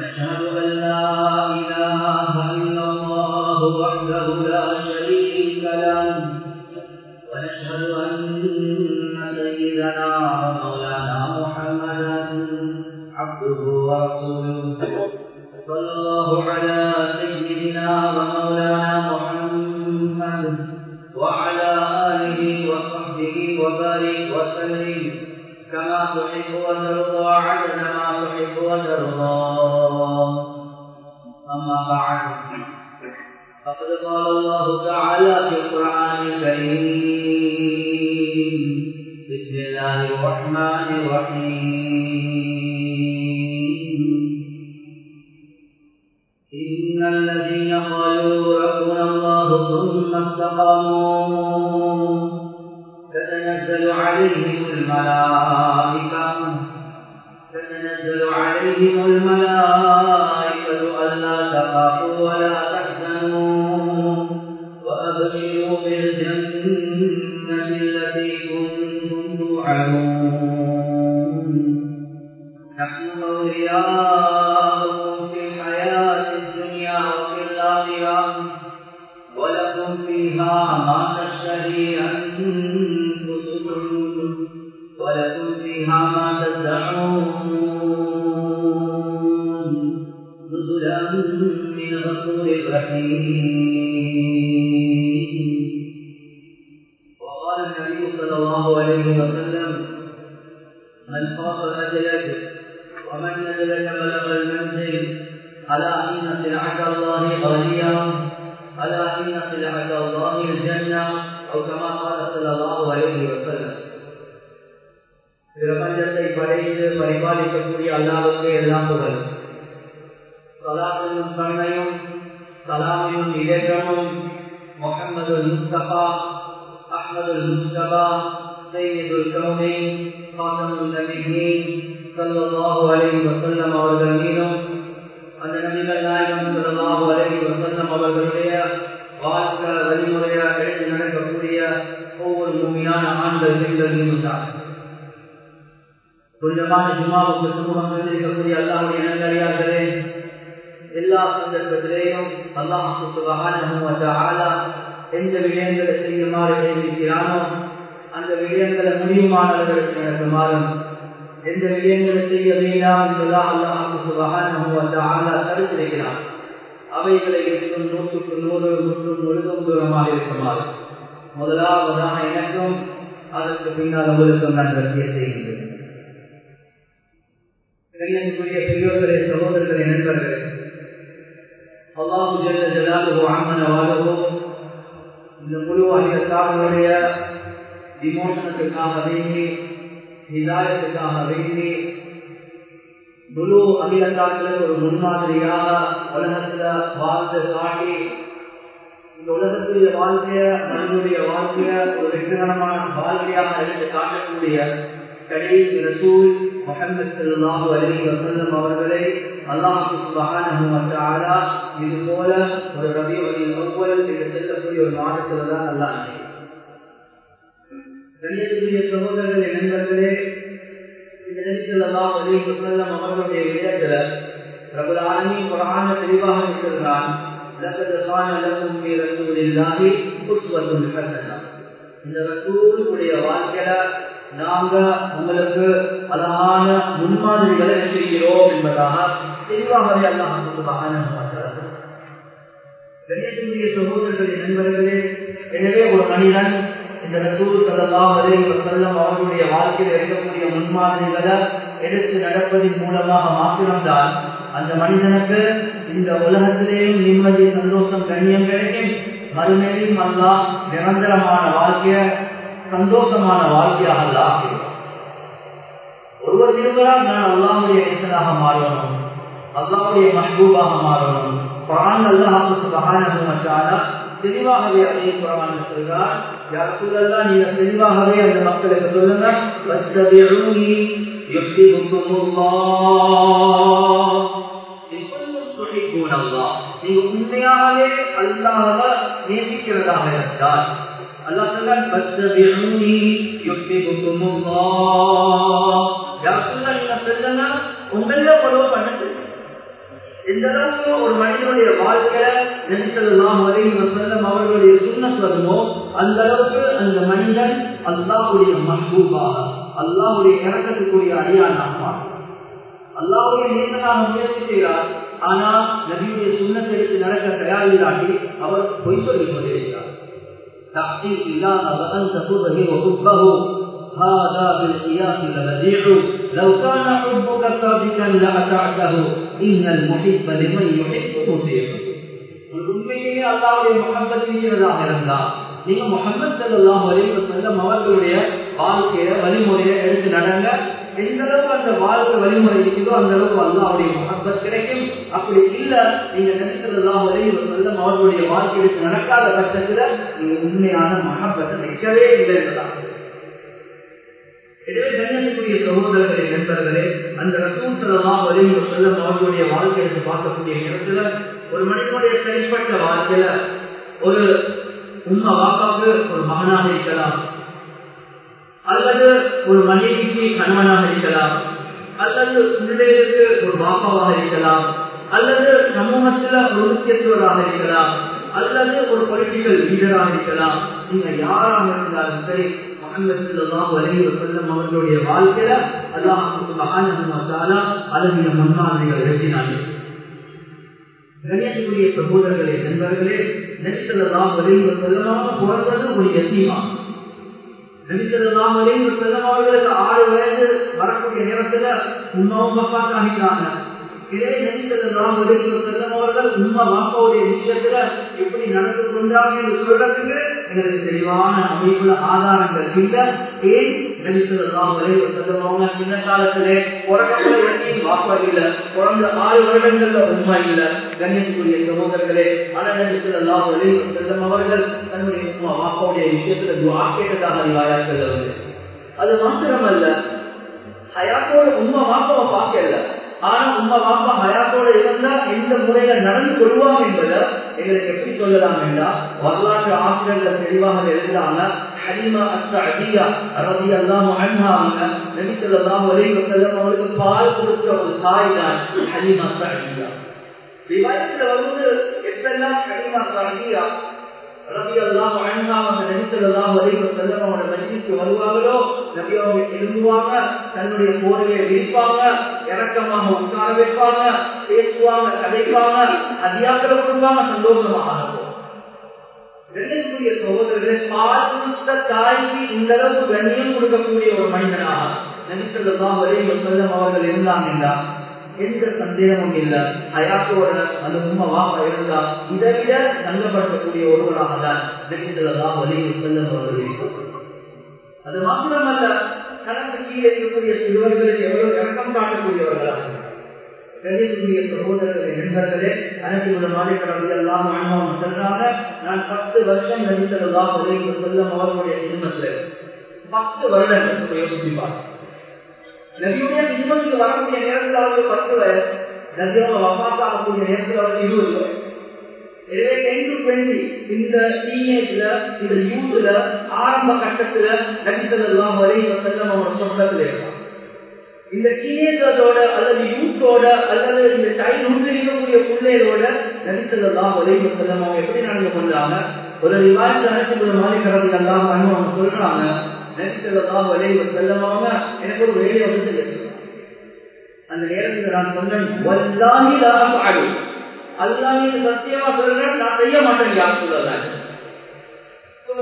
ونشهد أن لا إله إلا الله وحده لا شريك له ونشهد أن سيدنا محمدا عبده ورسوله. صلى الله على عليهم الملائكة. تنزل عليهم الملائكة ألا تخافوا ولا வாழ்க்கை வழிமுறையை எடுத்து நடக்கக்கூடிய ஒவ்வொரு பூமியான ஆண்கள் பெண்கள் தான் புனிதமான ஜுமாவுக்கு சுமம் இருக்கக்கூடிய அல்லாவுடைய நல்லறியார்களே எல்லா சந்தர்ப்பத்திலேயும் அல்லாஹ் எந்த விடயங்களை செய்யுமாறு எழுதியிருக்கிறானோ அந்த விடயங்களை முடியுமானவர்களுக்கு நடக்குமாறும் எந்த விடயங்களை செய்ய வேண்டாம் தடுத்திருக்கிறான் அவைகளை இருக்கும் நூற்றுக்கு நூறு முற்றும் முழுதும் தூரமாக இருக்குமாறு. முதலாவதாக எனக்கும் அதற்கு பின்னால் அவருக்கும் நான் வசிய செய்கின்றேன். பெரியோர்களே சகோதரர்களே நண்பர்களே. அல்லாஹு ஜல்ல ஜலாலுஹு அம்மன இந்த முழு அகிலத்தார்களுடைய விமோசனத்துக்காக வேண்டி ஹிதாயத்துக்காக வேண்டி முழு அகிலத்தார்களுக்கு ஒரு முன்மாதிரியாக உலகத்துல வாழ்ந்து காட்டி இந்த உலகத்துடைய வாழ்க்கைய மனிதனுடைய வாழ்க்கைய ஒரு வெற்றிகரமான வாழ்க்கையாக எடுத்து காட்டக்கூடிய கடைசி ரசூல் முகமது சல்லாஹு அலி வசல்லம் அவர்களை அல்லாஹு இது போல ஒரு ரவி அவ்வல் என்று ஒரு மாதத்துல தான் அல்லாஹ் கண்ணியத்துக்குரிய நண்பர்களே நெரிசலெல்லாம் வெளியே செல்லம் அவர்களுடைய இடத்துல இந்த ரசூலுடைய வாழ்க்கையில நாங்க உங்களுக்கு அழகான முன்மாதிரிகளை செய்கிறோம் என்பதாக தெளிவாகவே அல்லாஹ் கணேசனுடைய நண்பர்களே எனவே ஒரு மனிதன் இந்த ரசூல் சல்லாஹ் அலே வசல்லம் அவர்களுடைய வாழ்க்கையில் இருக்கக்கூடிய முன்மாதிரிகளை எடுத்து நடப்பதன் மூலமாக மாத்திரம்தான். அந்த மனிதனுக்கு இந்த உலகத்திலேயும் நிம்மதி சந்தோஷம் கண்ணியம் கிடைக்கும். மறுமையிலும் அல்லா நிரந்தரமான வாழ்க்கைய சந்தோஷமான வாழ்க்கையாக அல்லா ஒருவர் விரும்புகிறார் நான் அல்லாவுடைய இசனாக மாறணும் அல்லாவுடைய மஹூபாக மாறணும். குரான் அல்லாஹ் சுபஹானஹு வ தெளிவாகவே அதே குரான் சொல்றார் யார் நீங்க தெளிவாகவே அந்த மக்களுக்கு சொல்லுங்க வஸ்தபிஊனி நீங்க உண்மையாகவே அல்லாஹ்வை நேசிக்கிறதாக இருந்தால் அல்லாஹ் சொல்லுங்க எந்த அளவுக்கு ஒரு மனிதனுடைய வாழ்க்கை நெரிசலாம் வரையும் செல்லம் அவர்களுடைய சுண்ணத் வருமோ அந்த அளவுக்கு அந்த மனிதன் அல்லாஹுடைய மஹூபாக அல்லாஹுடைய இறக்கத்துக்குரிய அடியானாக அல்லாஹுடைய நேசனாக முயற்சி செய்கிறார் ஆனால் நபியுடைய சுண்ணத்தை எடுத்து நடக்க தயாரில்லாட்டி அவர் பொய் சொல்லிக் கொண்டிருக்கிறார் تحقيق الله وأن تفوته وحبه هذا بالقياس لبديع لو كان حبك صادقا لأطعته இன்னல் முஹிப்ப லிமை யுஹிப்பு முஹிப்பு உண்மையிலேயே அல்லாஹ்வுடைய முஹம்மத் மீதாக இருந்தால் நீங்க முகமது அவர்களுடைய வாழ்க்கையில வழிமுறையை எடுத்து நடங்க. எந்த அளவுக்கு அந்த வாழ்க்கை வழிமுறை இருக்குதோ அந்த அளவுக்கு அல்லாவுடைய முகப்பத் கிடைக்கும். அப்படி இல்ல நீங்க நினைத்ததெல்லாம் அலைவர் செல்லம் அவர்களுடைய வாழ்க்கை எடுத்து நடக்காத கட்டத்துல நீங்க உண்மையான மகப்பத்தை நிற்கவே இல்லை எனவே கண்ணியத்துக்குரிய சகோதரர்களே நண்பர்களே அந்த ரசூல் செல்லலாம் வரையும் செல்லம் அவர்களுடைய வாழ்க்கை எடுத்து பார்க்கக்கூடிய நேரத்துல ஒரு மனிதனுடைய தனிப்பட்ட வாழ்க்கையில ஒரு உண்மை வாக்காக ஒரு மகனாக இருக்கலாம். அல்லது ஒரு மனைவிக்கு கணவனாக இருக்கலாம். அல்லது பிள்ளைகளுக்கு ஒரு வாப்பாவாக இருக்கலாம். அல்லது சமூகத்துல ஒரு முக்கியத்துவராக இருக்கலாம். அல்லது ஒரு பொலிட்டிக்கல் லீடராக இருக்கலாம். நீங்க யாராக இருந்தாலும் சரி அவர்களுடைய வாழ்க்கையில அல்லாஹ் அதனுடைய முன்மாதிரிகள் எழுதினார்கள் கணியத்துக்குரிய சகோதரர்களே நண்பர்களே நெரிசலாம் வரைவு செல்லமாக பிறந்தது ஒரு எத்தீமா நெரிசலாம் வரைவு செல்லம் அவர்களுக்கு ஆறு வயது வரக்கூடிய நேரத்துல உண்மாவும் பப்பாக்கு ஆகிட்டாங்க. இதே நெரிசலாம் நாம் செல்லம் அவர்கள் உண்மை வாப்பாவுடைய விஷயத்துல எப்படி நடந்து கொண்டாங்க என்று சொல்றதுக்கு எங்களுக்கு தெளிவான அமைப்புல ஆதாரங்கள் இல்லை. ஏன்? நெரிசலாம் வரைவு செல்லம் அவங்க சின்ன காலத்திலே பிறக்கத்துல எத்தையும் வாப்பா இல்லை. பிறந்த ஆறு வருடங்கள்ல உண்மை இல்லை. கண்ணியத்துக்குரிய சகோதரர்களே அனநடிசலாம் வரைவு செல்லம் அவர்கள் தன்னுடைய வாப்பாவுடைய விஷயத்துல துவா கேட்டதாக அறிவாயாக்கள் அது மாத்திரமல்ல ஹயாத்தோட உண்மை வாப்பாவை பார்க்கல. ஆனா உண்மை வாப்பா ஹயாத்தோட இருந்தா எந்த முறையில நடந்து கொள்வாங்க என்பதை எங்களுக்கு எப்படி சொல்லலாம் என்றால் வரலாற்று ஆசிரியர்கள் தெளிவாக எழுதுறாங்க ஹலிமா அஸ்ஸஅதியா ரலியல்லாஹு அன்ஹா அவங்க நபி ஸல்லல்லாஹு அலைஹி வஸல்லம் அவர்களுக்கு பால் கொடுத்த ஒரு தாய் தான் ஹலிமா அஸ்ஸஅதியா ரிவாயத்துல வந்து எப்பெல்லாம் ஹலிமா அஸ்ஸஅதியா ரலியல்லாஹு அன்ஹா அவங்க நபி ஸல்லல்லாஹு அலைஹி வஸல்லம் அவரோட மஜ்லிஸ்க்கு வருவாங்களோ நபி அவங்க எழுந்துவாங்க தன்னுடைய போர்வையை விரிப்பாங்க இறக்கமாக உட்கார வைப்பாங்க பேசுவாங்க கதைப்பாங்க அதிகாக்களை கொடுப்பாங்க சந்தோஷமாக இருக்கும். கண்ணியத்துக்குரிய சகோதரர்களே பால் கொடுத்த தாய்க்கு இந்த அளவுக்கு கண்ணியம் கொடுக்கக்கூடிய ஒரு மனிதனாக நபிசல்லாம் வரை செல்லம் அவர்கள் இருந்தாங்க என்றால் எந்த சந்தேகமும் இல்லை. அயாத்தோட அந்த உண்மை வாப்பா இருந்தா இதை விட தங்கப்படுத்தக்கூடிய ஒருவராக தான் நபிசல்லாம் வரை செல்லம் அது மாத்திரமல்ல கணக்கு கீழே இருக்கக்கூடிய சிறுவர்களுக்கு எவ்வளவு கணக்கம் காட்டக்கூடியவர்களாக கணியத்துக்குரிய சகோதரர்களே நண்பர்களே அனைத்து மாநில எல்லாம் அனுபவம் சென்றாங்க நான் பத்து வருஷம் நடித்ததெல்லாம் செல்லும் அவர்களுடைய குடும்பத்தில் பத்து வருடங்கள் யோசிப்பார் நபியுடைய குடும்பத்துக்கு வரக்கூடிய நேரத்தில் அவருக்கு பத்து வயது நபியோட வப்பாத்தாகக்கூடிய நேரத்தில் அவருக்கு இருபது வயது எனவே இந்த டீனேஜ்ல இந்த யூத்ல ஆரம்ப கட்டத்துல நடித்ததெல்லாம் வரை செல்லம் அவரோட சொந்தத்தில் இருக்கான் இந்த டீனேஜரோட அல்லது யூத்தோட அல்லது இந்த சைல்ட்ஹுட்ல இருக்கக்கூடிய பிள்ளைகளோட நடித்ததெல்லாம் ஒரே செல்லம் அவங்க எப்படி நடந்து கொண்டாங்க ஒரு விவாதத்தை அழைச்சி மாதிரி கடந்து எல்லாம் அவங்க சொல்றாங்க நடித்ததெல்லாம் ஒரே செல்லம் எனக்கு ஒரு வேலை வந்து அந்த நேரத்தில் நான் சொன்னேன் வல்லாஹி லாஹம் அல்லாஹ் சத்தியமா சொல்றேன் நான் செய்ய மாட்டேன் யார் சொல்லலாம்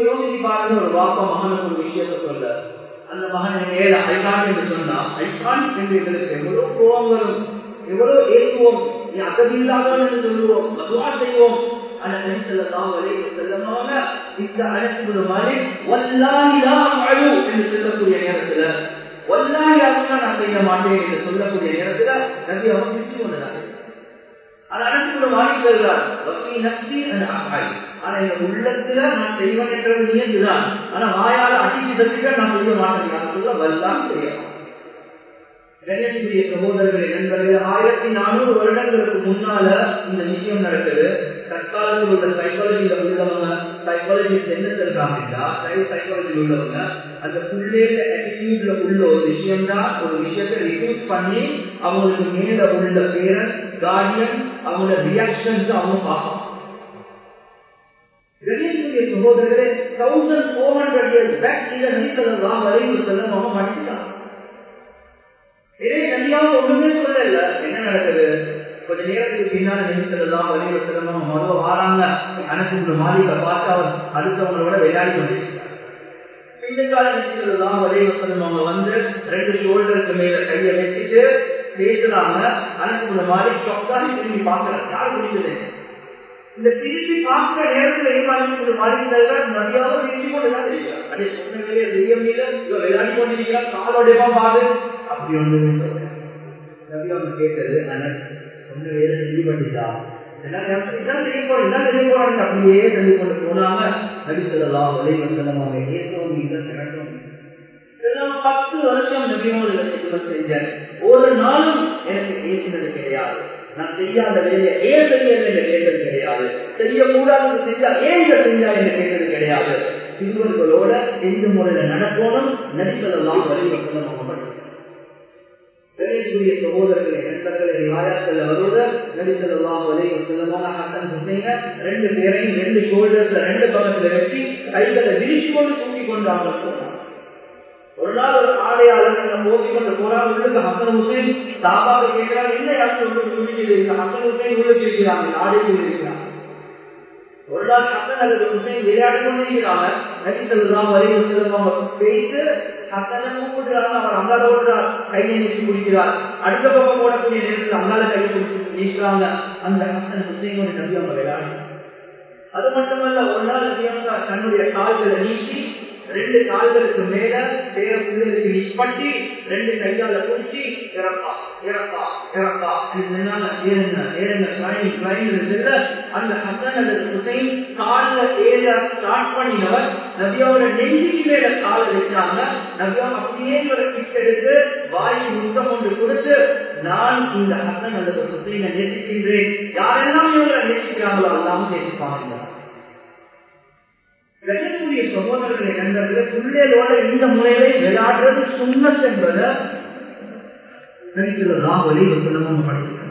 யோசிச்சு பாருங்க ஒரு வாப்பா மகனுக்கு ஒரு விஷயத்த சொல்ல அந்த மகன் நேர ஐகான் என்று சொன்னா ஐகான் என்று எங்களுக்கு எவ்வளவு கோபம் எவ்வளவு ஏற்றுவோம் நீ அகதில்லாதவன் என்று சொல்லுவோம் மதுவா செய்வோம். ஆனா நெரிசல்லாம் வரை செல்லமாக இந்த அழைப்பு மாதிரி வல்லாஹிலா அழு என்று சொல்லக்கூடிய நேரத்துல வல்லாஹி அதுதான் நான் செய்ய மாட்டேன் என்று சொல்லக்கூடிய நேரத்துல நபி அவன் திட்டு கொண்டதாக மாறி செல்றார் வக்கி நக்தி அந்த அகாய் ஆனா என் உள்ளத்துல நான் செய்வேன் என்ற நியத்துதான் ஆனா வாயால அடிச்சு தச்சுக்க நான் செய்ய மாட்டேன் நான் சொல்ல வல்லாம் செய்யலாம் கணேசனுடைய சகோதரர்களை நண்பர்கள் ஆயிரத்தி நானூறு வருடங்களுக்கு முன்னால இந்த விஷயம் நடக்குது தற்காலத்தில் உள்ள சைக்காலஜியில உள்ளவங்க சைக்காலஜிஸ்ட் என்ன சொல்றாங்கன்னா சைக்காலஜியில் உள்ளவங்க அந்த புள்ளேட்ட ஆட்டிடியூட்ல உள்ள ஒரு விஷயம் தான் ஒரு விஷயத்தை ரிடியூஸ் பண்ணி அவங்களுக்கு மேல உள்ள பேரன் கார்டியன் அவங்களோட ரியாக்ஷன்ஸ் அவங்க பார்ப்பாங்க. கணேசனுடைய சகோதரர்களே thousand four hundred years back இதை நினைத்ததெல்லாம் வரைவு செல்லும் அவங்க படிச்சுட்டாங்க இதே ஒண்ணுமே சொல்லல. என்ன நடக்குது? கொஞ்ச நேரத்துக்கு பின்னால நிமிஷத்துலாம் வழியில சிரமம் மொதல் வாராங்க அனசுக்கு மாளிகை பார்த்து அவர் அடுத்தவங்களோட விளையாடி கொண்டிருக்கிறார். இந்த கால நிமிஷத்துலாம் வழியில அவங்க வந்து ரெண்டு ஷோல்டருக்கு மேல கையை வச்சுட்டு பேசுறாங்க. அனசுக்குள்ள மாறி சொக்காரி திரும்பி பார்க்கிறார். யார் புரியுது? இந்த திருப்பி பார்க்கிற நேரத்துல ஏமாற்றி மாறிக்கிறார்கள் நிறையாவது பேசி கொண்டுதான் இருக்கிறார். அதே சொன்னங்களே தெரிய மீது விளையாடி கொண்டிருக்கிறார். காலோடையமா பாரு. அப்படி ஒன்று நபி அவங்க கேட்டது அனஸ் ஒன்று வேலை செஞ்சு பண்ணிட்டா. அப்படியே சொல்லி கொண்டு போனாங்க. நபி ஒரே வந்தனம் அவங்க ஏசவும் இல்லை திரட்டும். பத்து வருஷம் நபியோடு செஞ்சேன். ஒரு நாளும் எனக்கு பேசினது கிடையாது. நான் செய்யாத வேலையை ஏன் செய்யல என்று கேட்டது கிடையாது. செய்யக்கூடாது செஞ்சா ஏன் இதை செஞ்சா என்று கேட்டது கிடையாது. சிறுவர்களோட எந்த முறையில நடக்கணும்? நடித்ததெல்லாம் வழிவசனம் வேலைக்குரிய சகோதரர்களை நண்பர்களை விவாயத்தில் வருவத நடித்ததெல்லாம் வழிவசனமான ஹசன் ஹுசைன ரெண்டு பேரையும் ரெண்டு ஷோல்டர்ஸ்ல ரெண்டு பக்கத்துல வச்சு கைகளை விரிச்சு கொண்டு தூக்கி கொண்டு ஒரு நாள் ஒரு ஆடையாளர் நம்ம ஓசி கொண்டு போறாங்க உள்ளுக்கு ஹசன் ஹுசைன் தாபாவை கேட்கிறாங்க என்ன யாரும் உள்ளுக்கு துணிக்கிறது ஹசன் ஹுசைன் உள்ளுக்கு இருக்கிறாங்க ஆடைக்கு இருக்கிறாங்க ஒரு நாள் ஹசன் அல்லது ஹுசைன் விளையாடி கொண்டிருக்கிறாங்க. நடித்ததுதான் வரைவு செல்வம் ஹசனை கூப்பிடுறாங்க அவர் அங்கால ஓடுறார் கையை நீக்கி குடிக்கிறார் அடுத்த பக்கம் போடக்கூடிய நேரத்தில் அங்கால கையை குடிச்சு நீக்கிறாங்க அந்த ஹசன் ஹுசைனோட நபி அவங்க அது மட்டுமல்ல ஒரு நாள் தன்னுடைய கால்களை நீக்கி ரெண்டு கால்களுக்கு மேல பேர பிள்ளைகளுக்கு நிப்பட்டி ரெண்டு கையால குடிச்சு இறப்பா இறப்பா இறப்பா. ஏறுங்க ஏறுங்க. கிளைம் கிளைம் இருக்குல்ல? அந்த ஹசன் அல்லது ஹுசைன் கால்ல ஏற ஸ்டார்ட் பண்ணினவர் நதியோட நெஞ்சுக்கு மேல கால வச்சாங்க நபியா அப்படியே இவரை கிட்டெடுத்து வாய் முத்தம் ஒன்று கொடுத்து நான் இந்த ஹசன் அல்லது ஹுசைனை நேசிக்கின்றேன். யாரெல்லாம் இவங்களை நேசிக்கிறாங்களோ அல்லாமல் நேசிப்பாங்க. கஜக்கூடிய சகோதரர்களை நண்பர்களே பிள்ளைகளோட இந்த முறையிலே விளையாடுறது சுண்ணத் என்பதை ராவலி சொல்லணும் படிக்கிறாங்க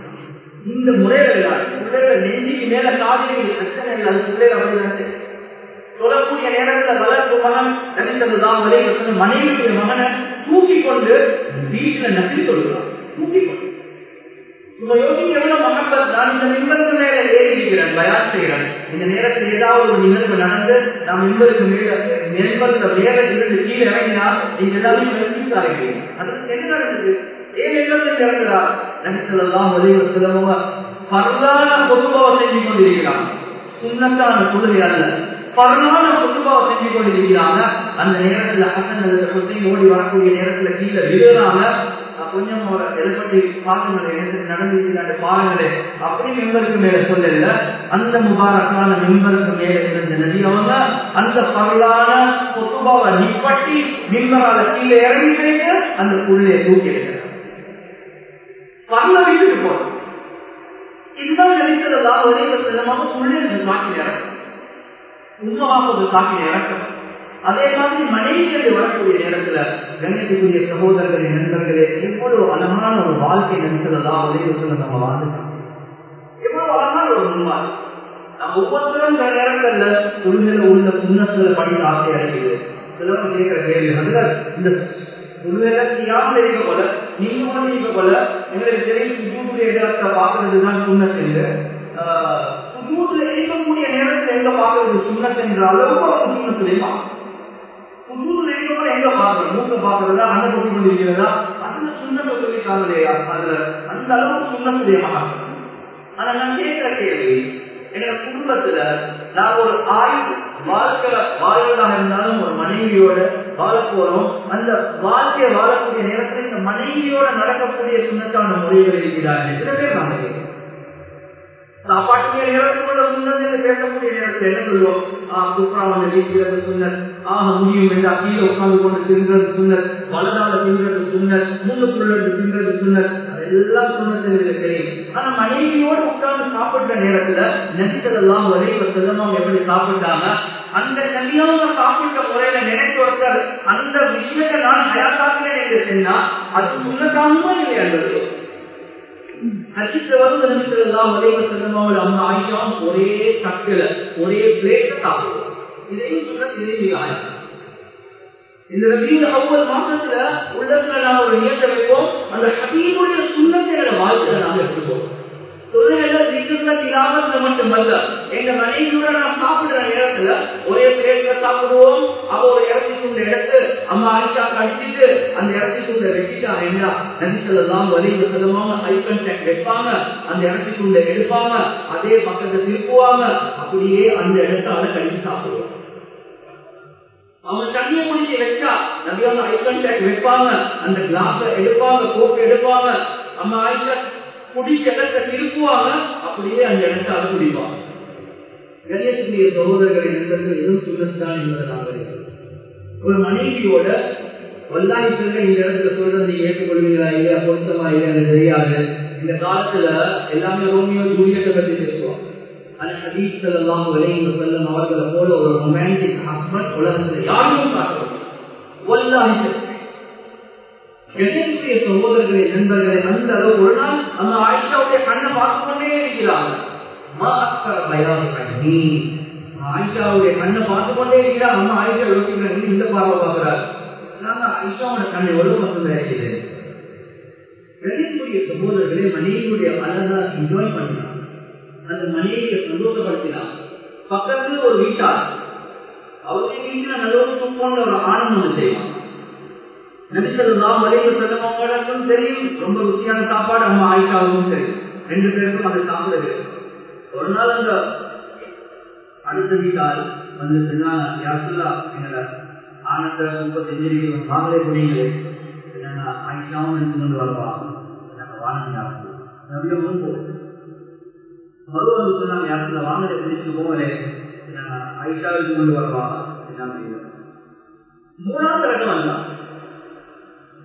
இந்த முறையில விளையாடு பிள்ளைகள் நெஞ்சிக்கு மேல காதலி பிரச்சனை இல்லை பிள்ளைகள் அப்படி சொல்லக்கூடிய நேரத்தில் வளர்ப்பு மகன் நடித்தது ராவலி மகனை தூக்கி கொண்டு வீட்டில் நம்பி சொல்கிறான் தூக்கி கொண்டு இப்ப யோசிக்க எவ்வளவு மகப்பத் நான் இந்த நிமிடத்துக்கு மேல ஏறிக்கிறேன் இருக்கிறேன் பயான் செய்கிறேன். இந்த நேரத்தில் ஏதாவது ஒரு நிகழ்வு நடந்து நாம் நிம்மதிக்கு மேல நிர்பந்த மேல இருந்து கீழே இறங்கினால் நீங்க எல்லாரும் கன்ஃபியூஸ் ஆகிறீங்க அதுக்கு என்ன நடந்தது? ஏன் எல்லாத்தையும் இறங்குறார் நடித்ததெல்லாம் உதவி சிலவங்க பரவான பொதுபாவை செஞ்சு கொண்டிருக்கிறாங்க சுண்ணத்தான தொழுகை அல்ல பரவான பொதுபாவை செஞ்சு கொண்டிருக்கிறாங்க அந்த நேரத்துல ஹசன் ஓடி வரக்கூடிய நேரத்துல கீழே விழுறாங்க. கொஞ்சம் எழுப்பட்டி பாருங்களே எனக்கு நடந்துச்சு பாருங்களே. அப்படி மெம்பருக்கு மேல சொல்லல. அந்த முபாரக்கான மெம்பருக்கு மேல இருந்த நதி அவங்க அந்த பரலான பொத்துபாவை நிப்பட்டி மிம்பரால கீழே இறங்கி அந்த புள்ளைய தூக்கி எடுக்கிறார் பரல வீட்டுக்கு போறோம் இதுதான் நினைக்கிறதா ஒரே செல்லமாக புள்ளை காட்டில் இறக்கும் உண்மையாக ஒரு காட்டில் இறக்கும் அதே மாதிரி மனைவிகளை வரக்கூடிய நேரத்துல கணிக்கக்கூடிய சகோதரர்களே நண்பர்களே எவ்வளவு அழகான ஒரு வாழ்க்கை நினைக்கிறதா ஒரே நம்ம வாழ்ந்துட்டோம் எவ்வளவு அழகான ஒரு முன்மாதிரி நம்ம ஒவ்வொருத்தரும் சில நேரங்கள்ல உள்ள உள்ள சுண்ணத்துல படிக்க ஆசை அடைக்குது சிலவங்க கேட்கிற கேள்வி அதுல இந்த உண்மையில செய்யாமல் இருக்க போல நீங்க இருக்க போல எங்களுக்கு தெரியும் சுஜூடைய இடத்தை பார்க்கறதுதான் சுண்ணத் என்று. சுஜூத்துல இருக்கக்கூடிய நேரத்துல எங்க பார்க்கறது சுண்ணத் என்ற அளவுக்கு ஒரு சுண்ணத்துலையுமா புதுல இருக்கவங்க எங்க பாக்குறோம் மூக்க பாக்குறதா அங்க கொண்டு கொண்டிருக்கிறதா அந்த சுண்ணத்தை காணலையா அதுல அந்த அளவுக்கு சுண்ணத்துடைய மகன். ஆனா நான் கேட்கிற கேள்வி எங்க குடும்பத்துல நான் ஒரு ஆய்வு வாழ்க்கை வாழ்வதாக இருந்தாலும் ஒரு மனைவியோட வாழ அந்த வாழ்க்கையை வாழக்கூடிய நேரத்தில் இந்த மனைவியோட நடக்கக்கூடிய சுண்ணத்தான முறைகள் இருக்கிறார்கள் சில பேர் நாங்க கேட்கிறோம் சாப்பாடு இருந்து பேசக்கூடிய நேரத்தில் என்ன சொல்லுவோம்? குப்ராவனை வீசுகிறது சுண்ணர் ஆக முடியும் என்றா கீழே உட்கார்ந்து கொண்டு தின்றது சுண்ணர் வலதால தின்றது சுண்ணர் முன்னுக்குள்ள தின்றது சுண்ணர் அதெல்லாம் சுண்ணத்தில் தெரியும். ஆனா மனைவியோடு உட்கார்ந்து சாப்பிட்ட நேரத்துல நெசித்ததெல்லாம் ஒரே செல்லம் அவங்க எப்படி சாப்பிட்டாங்க? அந்த கல்யாணம் சாப்பிட்ட முறையில நினைத்து ஒருத்தர் அந்த விஷயத்தை நான் தயாராக்கிறேன் என்று சொன்னா அது சுண்ணத்தாகுமா இல்லை என்பது? அம்மா ஆயிஷாவும் ஒரே தட்டுல ஒரே பிளேட் சாப்பிடுவோம் இதையும் சொன்ன இதையும் ஆயிரம் இந்த ரபியுல் அவ்வளவு மாசத்துல உள்ளத்துல நாம ஒரு நியத்தை வைப்போம். அந்த ஹபீபுடைய சுண்ணத்தை வாழ்க்கையில நாம எடுத்துக்கோம் தொழில திக்குல திலாவத்துல மட்டுமல்ல எங்க மனைவியோட நான் சாப்பிடுற நேரத்துல ஒரே பிளேட்ல சாப்பிடுவோம். அவ ஒரு இறச்சி துண்டை எடுத்து அம்மா ஆயிஷா கடிச்சிட்டு அந்த இறச்சி துண்டை வச்சுட்டா என்ன? நதிசல்லாம் வலிவு செல்லமாக ஐ கண்டக்ட் வைப்பாங்க. அந்த இறச்சி துண்டை எடுப்பாங்க. அதே பக்கத்தை திருப்புவாங்க. அப்படியே அந்த இடத்தால கடிச்சு சாப்பிடுவோம். அவங்க தண்ணியை குடிச்சு வச்சா நபியான ஐ கண்டாக்ட் வைப்பாங்க. அந்த கிளாஸ எடுப்பாங்க கோப்பை எடுப்பாங்க. அம்மா ஆயிஷா குடிச்ச இடத்தை திருப்புவாங்க அப்படியே அந்த இடத்தால குடிப்பாங்க. கணேசனுடைய சகோதரர்களை நண்பர்கள் எதுவும் சுழந்தான் என்பதை நாங்கள் ஒரு மனைவியோட வல்லாய் செல்ல இந்த இடத்துல சொல்றது ஏற்றுக்கொள்வீங்களா இல்லையா? பொருத்தமா இல்லையா? தெரியாது. இந்த காலத்துல எல்லாமே ரோமியோ ஜூலியத்தை பத்தி பேசுவோம் ஆனா ஹதீஸ் எல்லாம் விளையும் செல்லும் அவர்களை போல ஒரு ரொமான்டிக் ஹஸ்பண்ட் உலகத்தில் யாரும் காட்டுவோம் வல்லாய் செல்ல. கணேசுடைய சகோதரர்களே நண்பர்களே அந்த அளவு ஒரு நாள் அந்த ஆயிஷாவுடைய கண்ணை பார்த்து கொண்டே இருக்கிறாங்க ஆயிஷாவுடைய கண்ணை பார்த்து கொண்டே இருக்கிறார். அம்மா ஆயிஷா யோசிக்கிறாங்க இந்த பார்வை பார்க்கிறார் நாங்க ஆயிஷாவோட கண்ணை எவ்வளவு மட்டும் இருக்குது கணேசுடைய சகோதரர்களே மனைவியுடைய அழகா என்ஜாய் பண்ணலாம். அந்த மனைவியை சந்தோஷப்படுத்தினார் பக்கத்துல ஒரு வீட்டார். அவருடைய வீட்டில் நல்ல ஒரு துப்பான ஒரு ஆனந்தம் ஒன்று நபிசல்லாம் வரைவு செல்லவங்களுக்கும் தெரியும். ரொம்ப ருசியான சாப்பாடு அம்மா ஆயிஷாவுக்கும் தெரியும் ரெண்டு பேருக்கும் அதை சாப்பிடுது ஒரு நாள் அந்த அடுத்த வீட்டால் வந்து சொன்னா யாருலா எங்களோட ஆனந்த முப்பத்தஞ்சு வாங்கலே குடிங்களே என்னன்னா ஆயிஷாவும் எடுத்து கொண்டு வருவா? நாங்கள் வாங்க நபியமும் போகுது மறுவந்து சொன்னாங்க யாருல வாங்கலை குடிச்சு போகலே ஐஷாவுக்கு கொண்டு வருவா? மூணாவது ரகம் வந்தான்.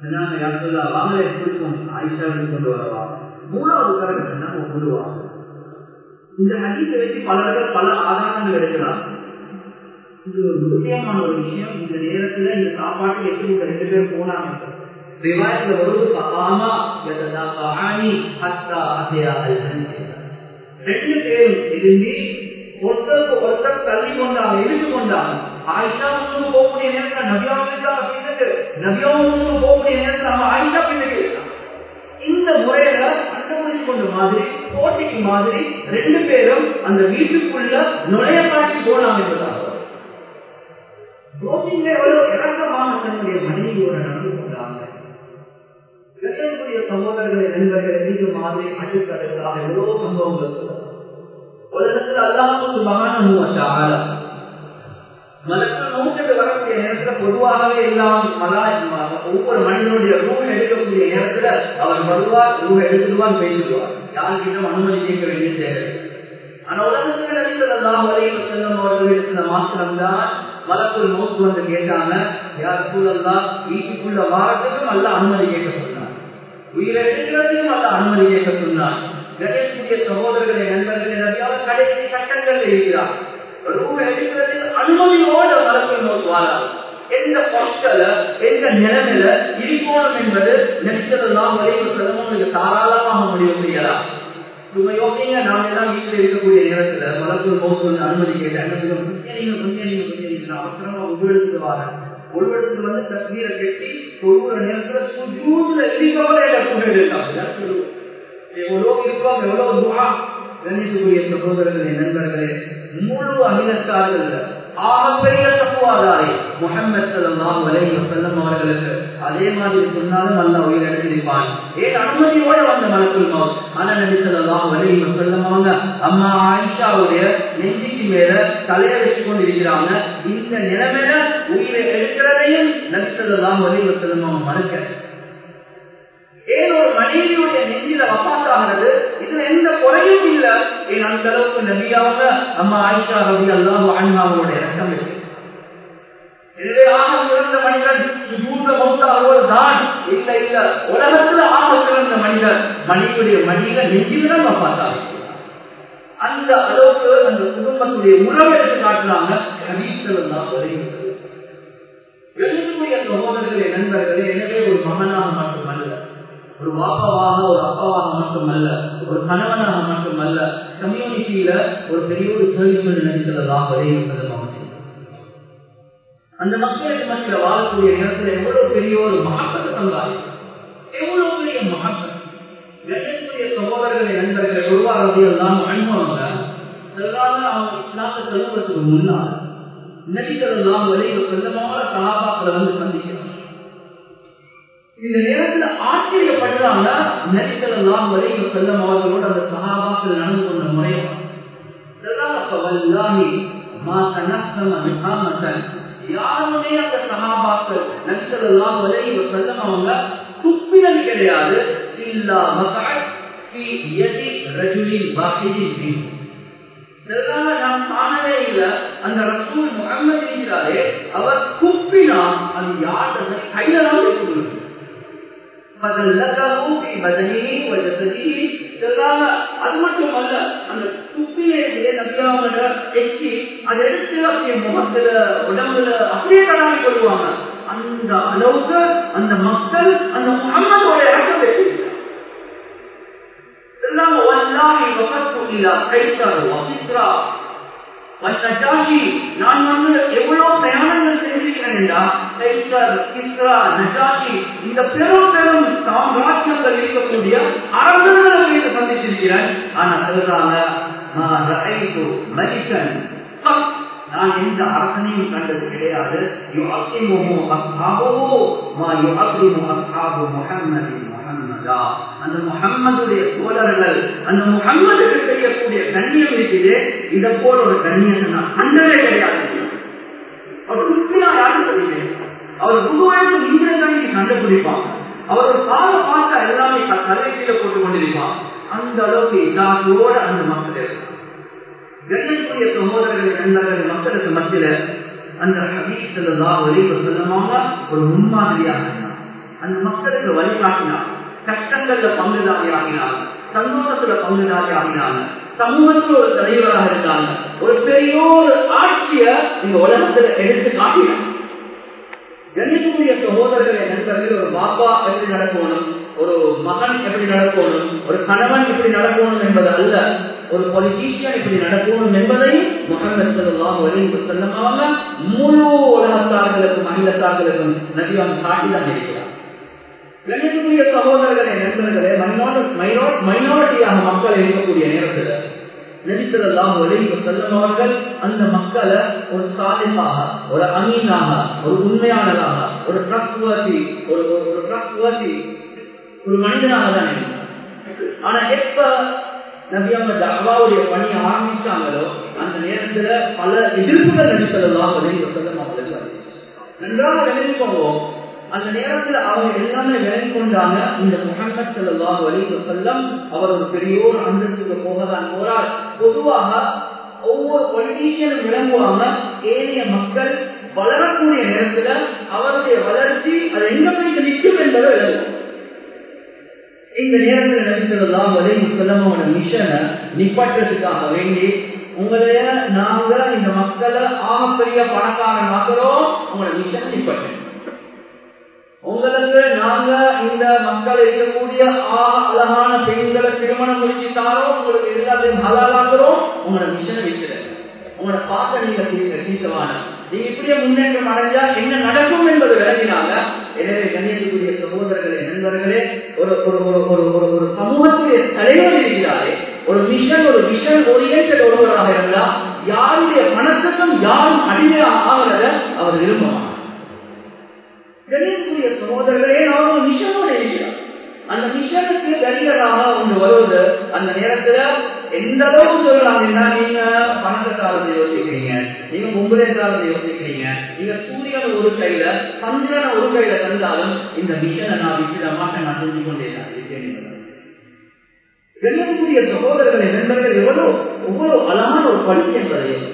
சொன்னாங்க யாருல வாங்கலை குடிப்போம் ஐஷாவுக்கு கொண்டு வருவா? மூணாவது கரகம் சொன்னாங்க கொண்டு வா இந்த ஹதீஸை வச்சு பலர்கள் பல ஆதாரங்கள் எடுக்கலாம் இது ஒரு முக்கியமான ஒரு விஷயம். இந்த நேரத்துல இந்த எப்படி ரெண்டு போனாங்க. வருவது பகாமா ஹத்தா ரெண்டு பேரும் ஒருத்தருக்கு ஒருத்தர் தள்ளி கொண்டாங்க இழுத்து கொண்டாங்க. ஆயிஷா முன்னு போகக்கூடிய நேரத்தில் நபியாவுக்கு பின்னுக்கு. நபியாவும் போகக்கூடிய நேரத்தில் அவன் ஆயிஷா பின்னுக்கு. இந்த முறையில கண்டுபிடிச்சு கொண்ட மாதிரி போட்டிக்கு மாதிரி ரெண்டு பேரும் அந்த வீட்டுக்குள்ள நுழைய காட்டி போலாம் என்பதாக யோசிங்க எவ்வளவு தன்னுடைய மனைவியோட நடந்து கொண்டாங்க. சகோதரர்களை நண்பர்கள் இந்த மாதிரி அச்சுக்கடலாக எவ்வளவு சம்பவங்கள் ஒரு இடத்துல அல்லாமல் மகான மலக்கள் நோக்கிட்டு வரக்கூடிய நேரத்துல பொதுவாகவே எல்லாம் மலா ஒவ்வொரு மனிதனுடைய ரூம் எடுக்கக்கூடிய நேரத்துல அவர் வருவா ரூம் எடுத்துடுவான் பேசிடுவார். யாருக்கிட்டும் அனுமதி கேட்க வேண்டிய தேவை ஆனா உலகத்தில் நடித்ததெல்லாம் வரையில் செல்லும் அவர்கள் இருக்கிற மாத்திரம்தான் மலக்குள் நோக்கு வந்து கேட்டாங்க. யார் சூழல்லாம் வீட்டுக்குள்ள வாரத்துக்கும் அல்ல அனுமதி கேட்க சொன்னார். உயிரை எடுக்கிறதுக்கும் அல்ல அனுமதி கேட்க சொன்னார். கணேசனுடைய சகோதரர்களை நண்பர்களை நிறைய கடைசி கட்டங்கள் இருக்கிறார். ரூம் எடுக்கிறதுக்கு அனுமதியோட மலக்குள் நோக்கு வாரார். எந்த பொருட்கள எந்த நிலைமையில இருக்கணும் என்பது நெரிசலாம் வரைவு செலவங்களுக்கு தாராளமாக முடிவு செய்யலாம். சும்மா யோசிங்க நாம எல்லாம் வீட்டில் இருக்கக்கூடிய நேரத்துல மலக்குள் நோக்கு அனுமதி கேட்டாங்க கொஞ்சம் கொஞ்சம் கொஞ்சம் அவசரமா உருவெடுத்து வந்து தஸ்மீரை கட்டி ஒரு நேரத்துல சுஜூதுல எதிர்க்கவரை புகழ் சொல்லுவோம் எவ்வளவு இருப்பாங்க எவ்வளவு துவா கணிசக்கூடிய சகோதரர்களே நண்பர்களே முழு அகிலத்தார்கள் ஆகப்பெரிய தப்புவாதாரே முகமது சல்லாம் வலை வசல்லம் அவர்களுக்கு. அதே மாதிரி சொன்னாலும் அல்ல உயிரிழந்திருப்பான் ஏன் அனுமதியோட வந்த மலக்குள் மௌத் ஆனா நபி சொல்லலாம் வலை அவங்க அம்மா ஆயிஷாவுடைய நெஞ்சிக்கு மேல தலையை வச்சு கொண்டிருக்கிறாங்க இந்த நிலைமையில உயிரை எடுக்கிறதையும் நபி சொல்லலாம் வலை அவங்க மறுக்க ஏன் ஒரு மனைவியுடைய நெஞ்சில வப்பாத்தாகிறது இதுல எந்த குறையும் இல்லை. இல்ல ஏன் அந்த அளவுக்கு நபியாக நம்ம ஆயிஷா ரவி அல்லாஹ் அண்ணாவோட இறக்கம் இருக்கு. எனவே ஆக சிறந்த மனிதன். சுஜூத மௌத்தாகுவது தான். இல்ல இல்ல. உலகத்துல ஆக சிறந்த மனிதன் மனிதனுடைய மனித நெஞ்சில் நம்ம பார்த்தாங்க அந்த அளவுக்கு அந்த குடும்பத்துடைய உறவை எடுத்து காட்டினாங்க ஹதீஸ்கள் தான் வருகிறது எழுதுடைய சகோதரர்களே நண்பர்களே எனவே ஒரு மகனாக மட்டுமல்ல ஒரு வாப்பாவாக ஒரு அப்பாவாக மட்டுமல்ல ஒரு கணவனாக மட்டுமல்ல கம்யூனிட்டியில ஒரு பெரிய ஒரு சர்வீஸ் நினைக்கிறதாக அந்த மக்களுக்கு மத்தியில் வாழக்கூடிய நேரத்தில் எவ்வளவு பெரிய ஒரு மாற்றத்தை சம்பாதிக்கும்? எவ்வளவு பெரிய மாற்றம் கணேசனுடைய சகோதரர்களை நண்பர்களை உருவாகிறது எல்லாம் அனுபவங்க அதனால அவங்க இஸ்லாத்தை செல்வதற்கு முன்னால் நபிகள் எல்லாம் வரைய செல்லமான சகாபாக்களை வந்து சந்திக்க இந்த நேரத்தில் ஆச்சரியப்படுறாங்க நரிசலெல்லாம் வரைய செல்லும் அவர்களோடு அந்த சகாபாத்தில் நடந்து கொண்ட முறையை யாருமே அந்த சகாபாக்கள் நரிசலெல்லாம் வரைய செல்லும் அவங்க துப்பினது கிடையாது. இல்லா நாம் காணவே இல்லை. அந்த ரசூல் முகமது என்கிறாரே அவர் குப்பினா அது யார் கையில தான் அது மட்டுமல்ல அந்த துப்பியிலேயே நபியாவோட எச்சி அதை எடுத்து அப்படியே முகத்துல உடம்புல அப்படியே கடாமி அந்த அளவுக்கு அந்த மக்கள் அந்த முகம்மதோட இறக்கம் வச்சிருக்காங்க. எல்லாம் வல்லாஹி வகத்து இல்லா நான் வந்து எவ்வளவு பிரயாணங்கள் செய்திருக்கிறேன் என்றா இந்த பெரும் பெரும் சாம்ராஜ்யங்கள் இருக்கக்கூடிய அரசர்களை சந்திச்சிருக்கிறேன் ஆனா சொல்றாங்க நான் ரகைத்து நான் எந்த அரசனையும் கண்டது கிடையாது. அந்த முகம்மதுடைய தோழர்கள் அந்த முகம்மதுக்கு செய்யக்கூடிய கண்ணியம் இருக்குது. இதை போல ஒரு கண்ணியத்தை நான் கண்டதே கிடையாது. அவர் உண்மையா யாரும் தெரியல அவர் குருவாய்க்கு நீங்களே சண்டை பிடிப்பாங்க அவர் ஒரு பார்த்தா எல்லாமே தலைக்கீழ போட்டுக் கொண்டிருப்பான். அந்த அளவுக்கு இதாகியோட அந்த மக்கள் இருக்காங்க கண்ணியக்கூடிய சகோதரர்கள் நண்பர்கள் மக்களுக்கு மத்தியில அந்த ஹபீஸ் செல்லலாம் ஒரே செல்லமாக ஒரு முன்மாதிரியாக அந்த மக்களுக்கு வழிகாட்டினார் கஷ்டங்கள்ல பங்குதாரி ஆகினாங்க சந்தோஷத்துல பங்குதாரி ஆகினாங்க சமூகத்தில் ஒரு தலைவராக இருந்தாங்க ஒரு பெரிய ஒரு ஆட்சிய இந்த உலகத்துல எடுத்து காட்டினாங்க கணிதக்கூடிய சகோதரர்களை நண்பர்கள் ஒரு பாப்பா எப்படி நடக்கணும் ஒரு மகன் எப்படி நடக்கணும் ஒரு கணவன் எப்படி நடக்கணும் என்பது அல்ல ஒரு பொலிட்டீஷியன் எப்படி நடக்கணும் என்பதை முகமது சல்லாஹ் வலிந்து செல்லமாக முழு உலகத்தார்களுக்கும் அகிலத்தார்களுக்கும் நபியான் காட்டிதான் இருக்கிறார் கணிதக்கூடிய சகோதரர்களை நண்பர்களே மைனாரிட்டியாக மக்கள் இருக்கக்கூடிய நேரத்தில் நெரிசலாம் ஒளிவு செல்லவர்கள் அந்த மக்களை ஒரு சாதிப்பாக ஒரு அமீனாக ஒரு உண்மையானதாக ஒரு ட்ரஸ்ட்வர்த்தி ஒரு ஒரு ட்ரஸ்ட்வர்த்தி ஒரு மனிதனாக தான் ஆனா எப்ப நபியாம அவாவுடைய பணியை ஆரம்பிச்சாங்களோ அந்த நேரத்துல பல எதிர்ப்புகள் நடித்ததெல்லாம் ஒளிவு செல்லும் நன்றாக நினைப்போம் அந்த நேரத்துல அவங்க எல்லாமே விளங்கி கொண்டாங்க. இந்த முகமது செல்லா வலி செல்லம் அவர் ஒரு பெரியோர் அந்தஸ்துக்கு போகதான் போறார். பொதுவாக ஒவ்வொரு பொலிட்டீஷியனும் விளங்குவாங்க ஏனைய மக்கள் வளரக்கூடிய நேரத்துல அவருடைய வளர்ச்சி அது எங்க போய் நிற்கும் என்பதை விளங்கும் இந்த நேரத்தில் நினைச்சதெல்லாம் வரை அவனோட மிஷனை நிப்பாட்டுறதுக்காக வேண்டி உங்களைய நாங்க இந்த மக்களை ஆகப்பெரிய பணக்காரன் ஆகிறோம் உங்களோட மிஷன் நிப்பாட்டு உங்களுக்கு நாங்க இந்த மக்கள் இருக்கக்கூடிய அழகான பெண்களை திருமணம் முடிச்சு தாரோம் உங்களுக்கு எல்லாத்தையும் ஹலாலாக்குறோம். உங்களோட மிஷன் வைக்கிறேன் உங்களை பார்க்க நீங்க தீர்க்கவான நீங்க இப்படியே முன்னேற்றம் அடைஞ்சா என்ன நடக்கும் என்பது விளங்கினாங்க எனவே கண்ணியத்துக்குரிய சகோதரர்களே நண்பர்களே ஒரு ஒரு ஒரு ஒரு ஒரு சமூகத்துடைய தலைவர் இருக்கிறாரே. ஒரு மிஷன் ஒரு மிஷன் ஓரியன்ட் ஒருவராக இருந்தா யாருடைய மனசுக்கும் யாரும் அடிமையாக ஆகிறத அவர் விரும்புவார். கணியக்கூடிய சகோதரர்களே நாம் மிஷனோட இருக்கிறோம். அந்த மிஷனுக்கு கரியராக ஒன்று வருவது அந்த நேரத்துல எந்த அளவுக்கு சொல்லலாம்னா நீங்க பணத்தை யோசிக்கிறீங்க நீங்க உங்களே சார்ந்து யோசிக்கிறீங்க நீங்க சூரியன் ஒரு கையில சந்திரனை ஒரு கையில தந்தாலும் இந்த மிஷனை நான் விசிதமாக நான் செஞ்சு கொண்டே இருக்கேன் கண்ணியக்கூடிய சகோதரர்களை நண்பர்கள் வழி என்பதையும்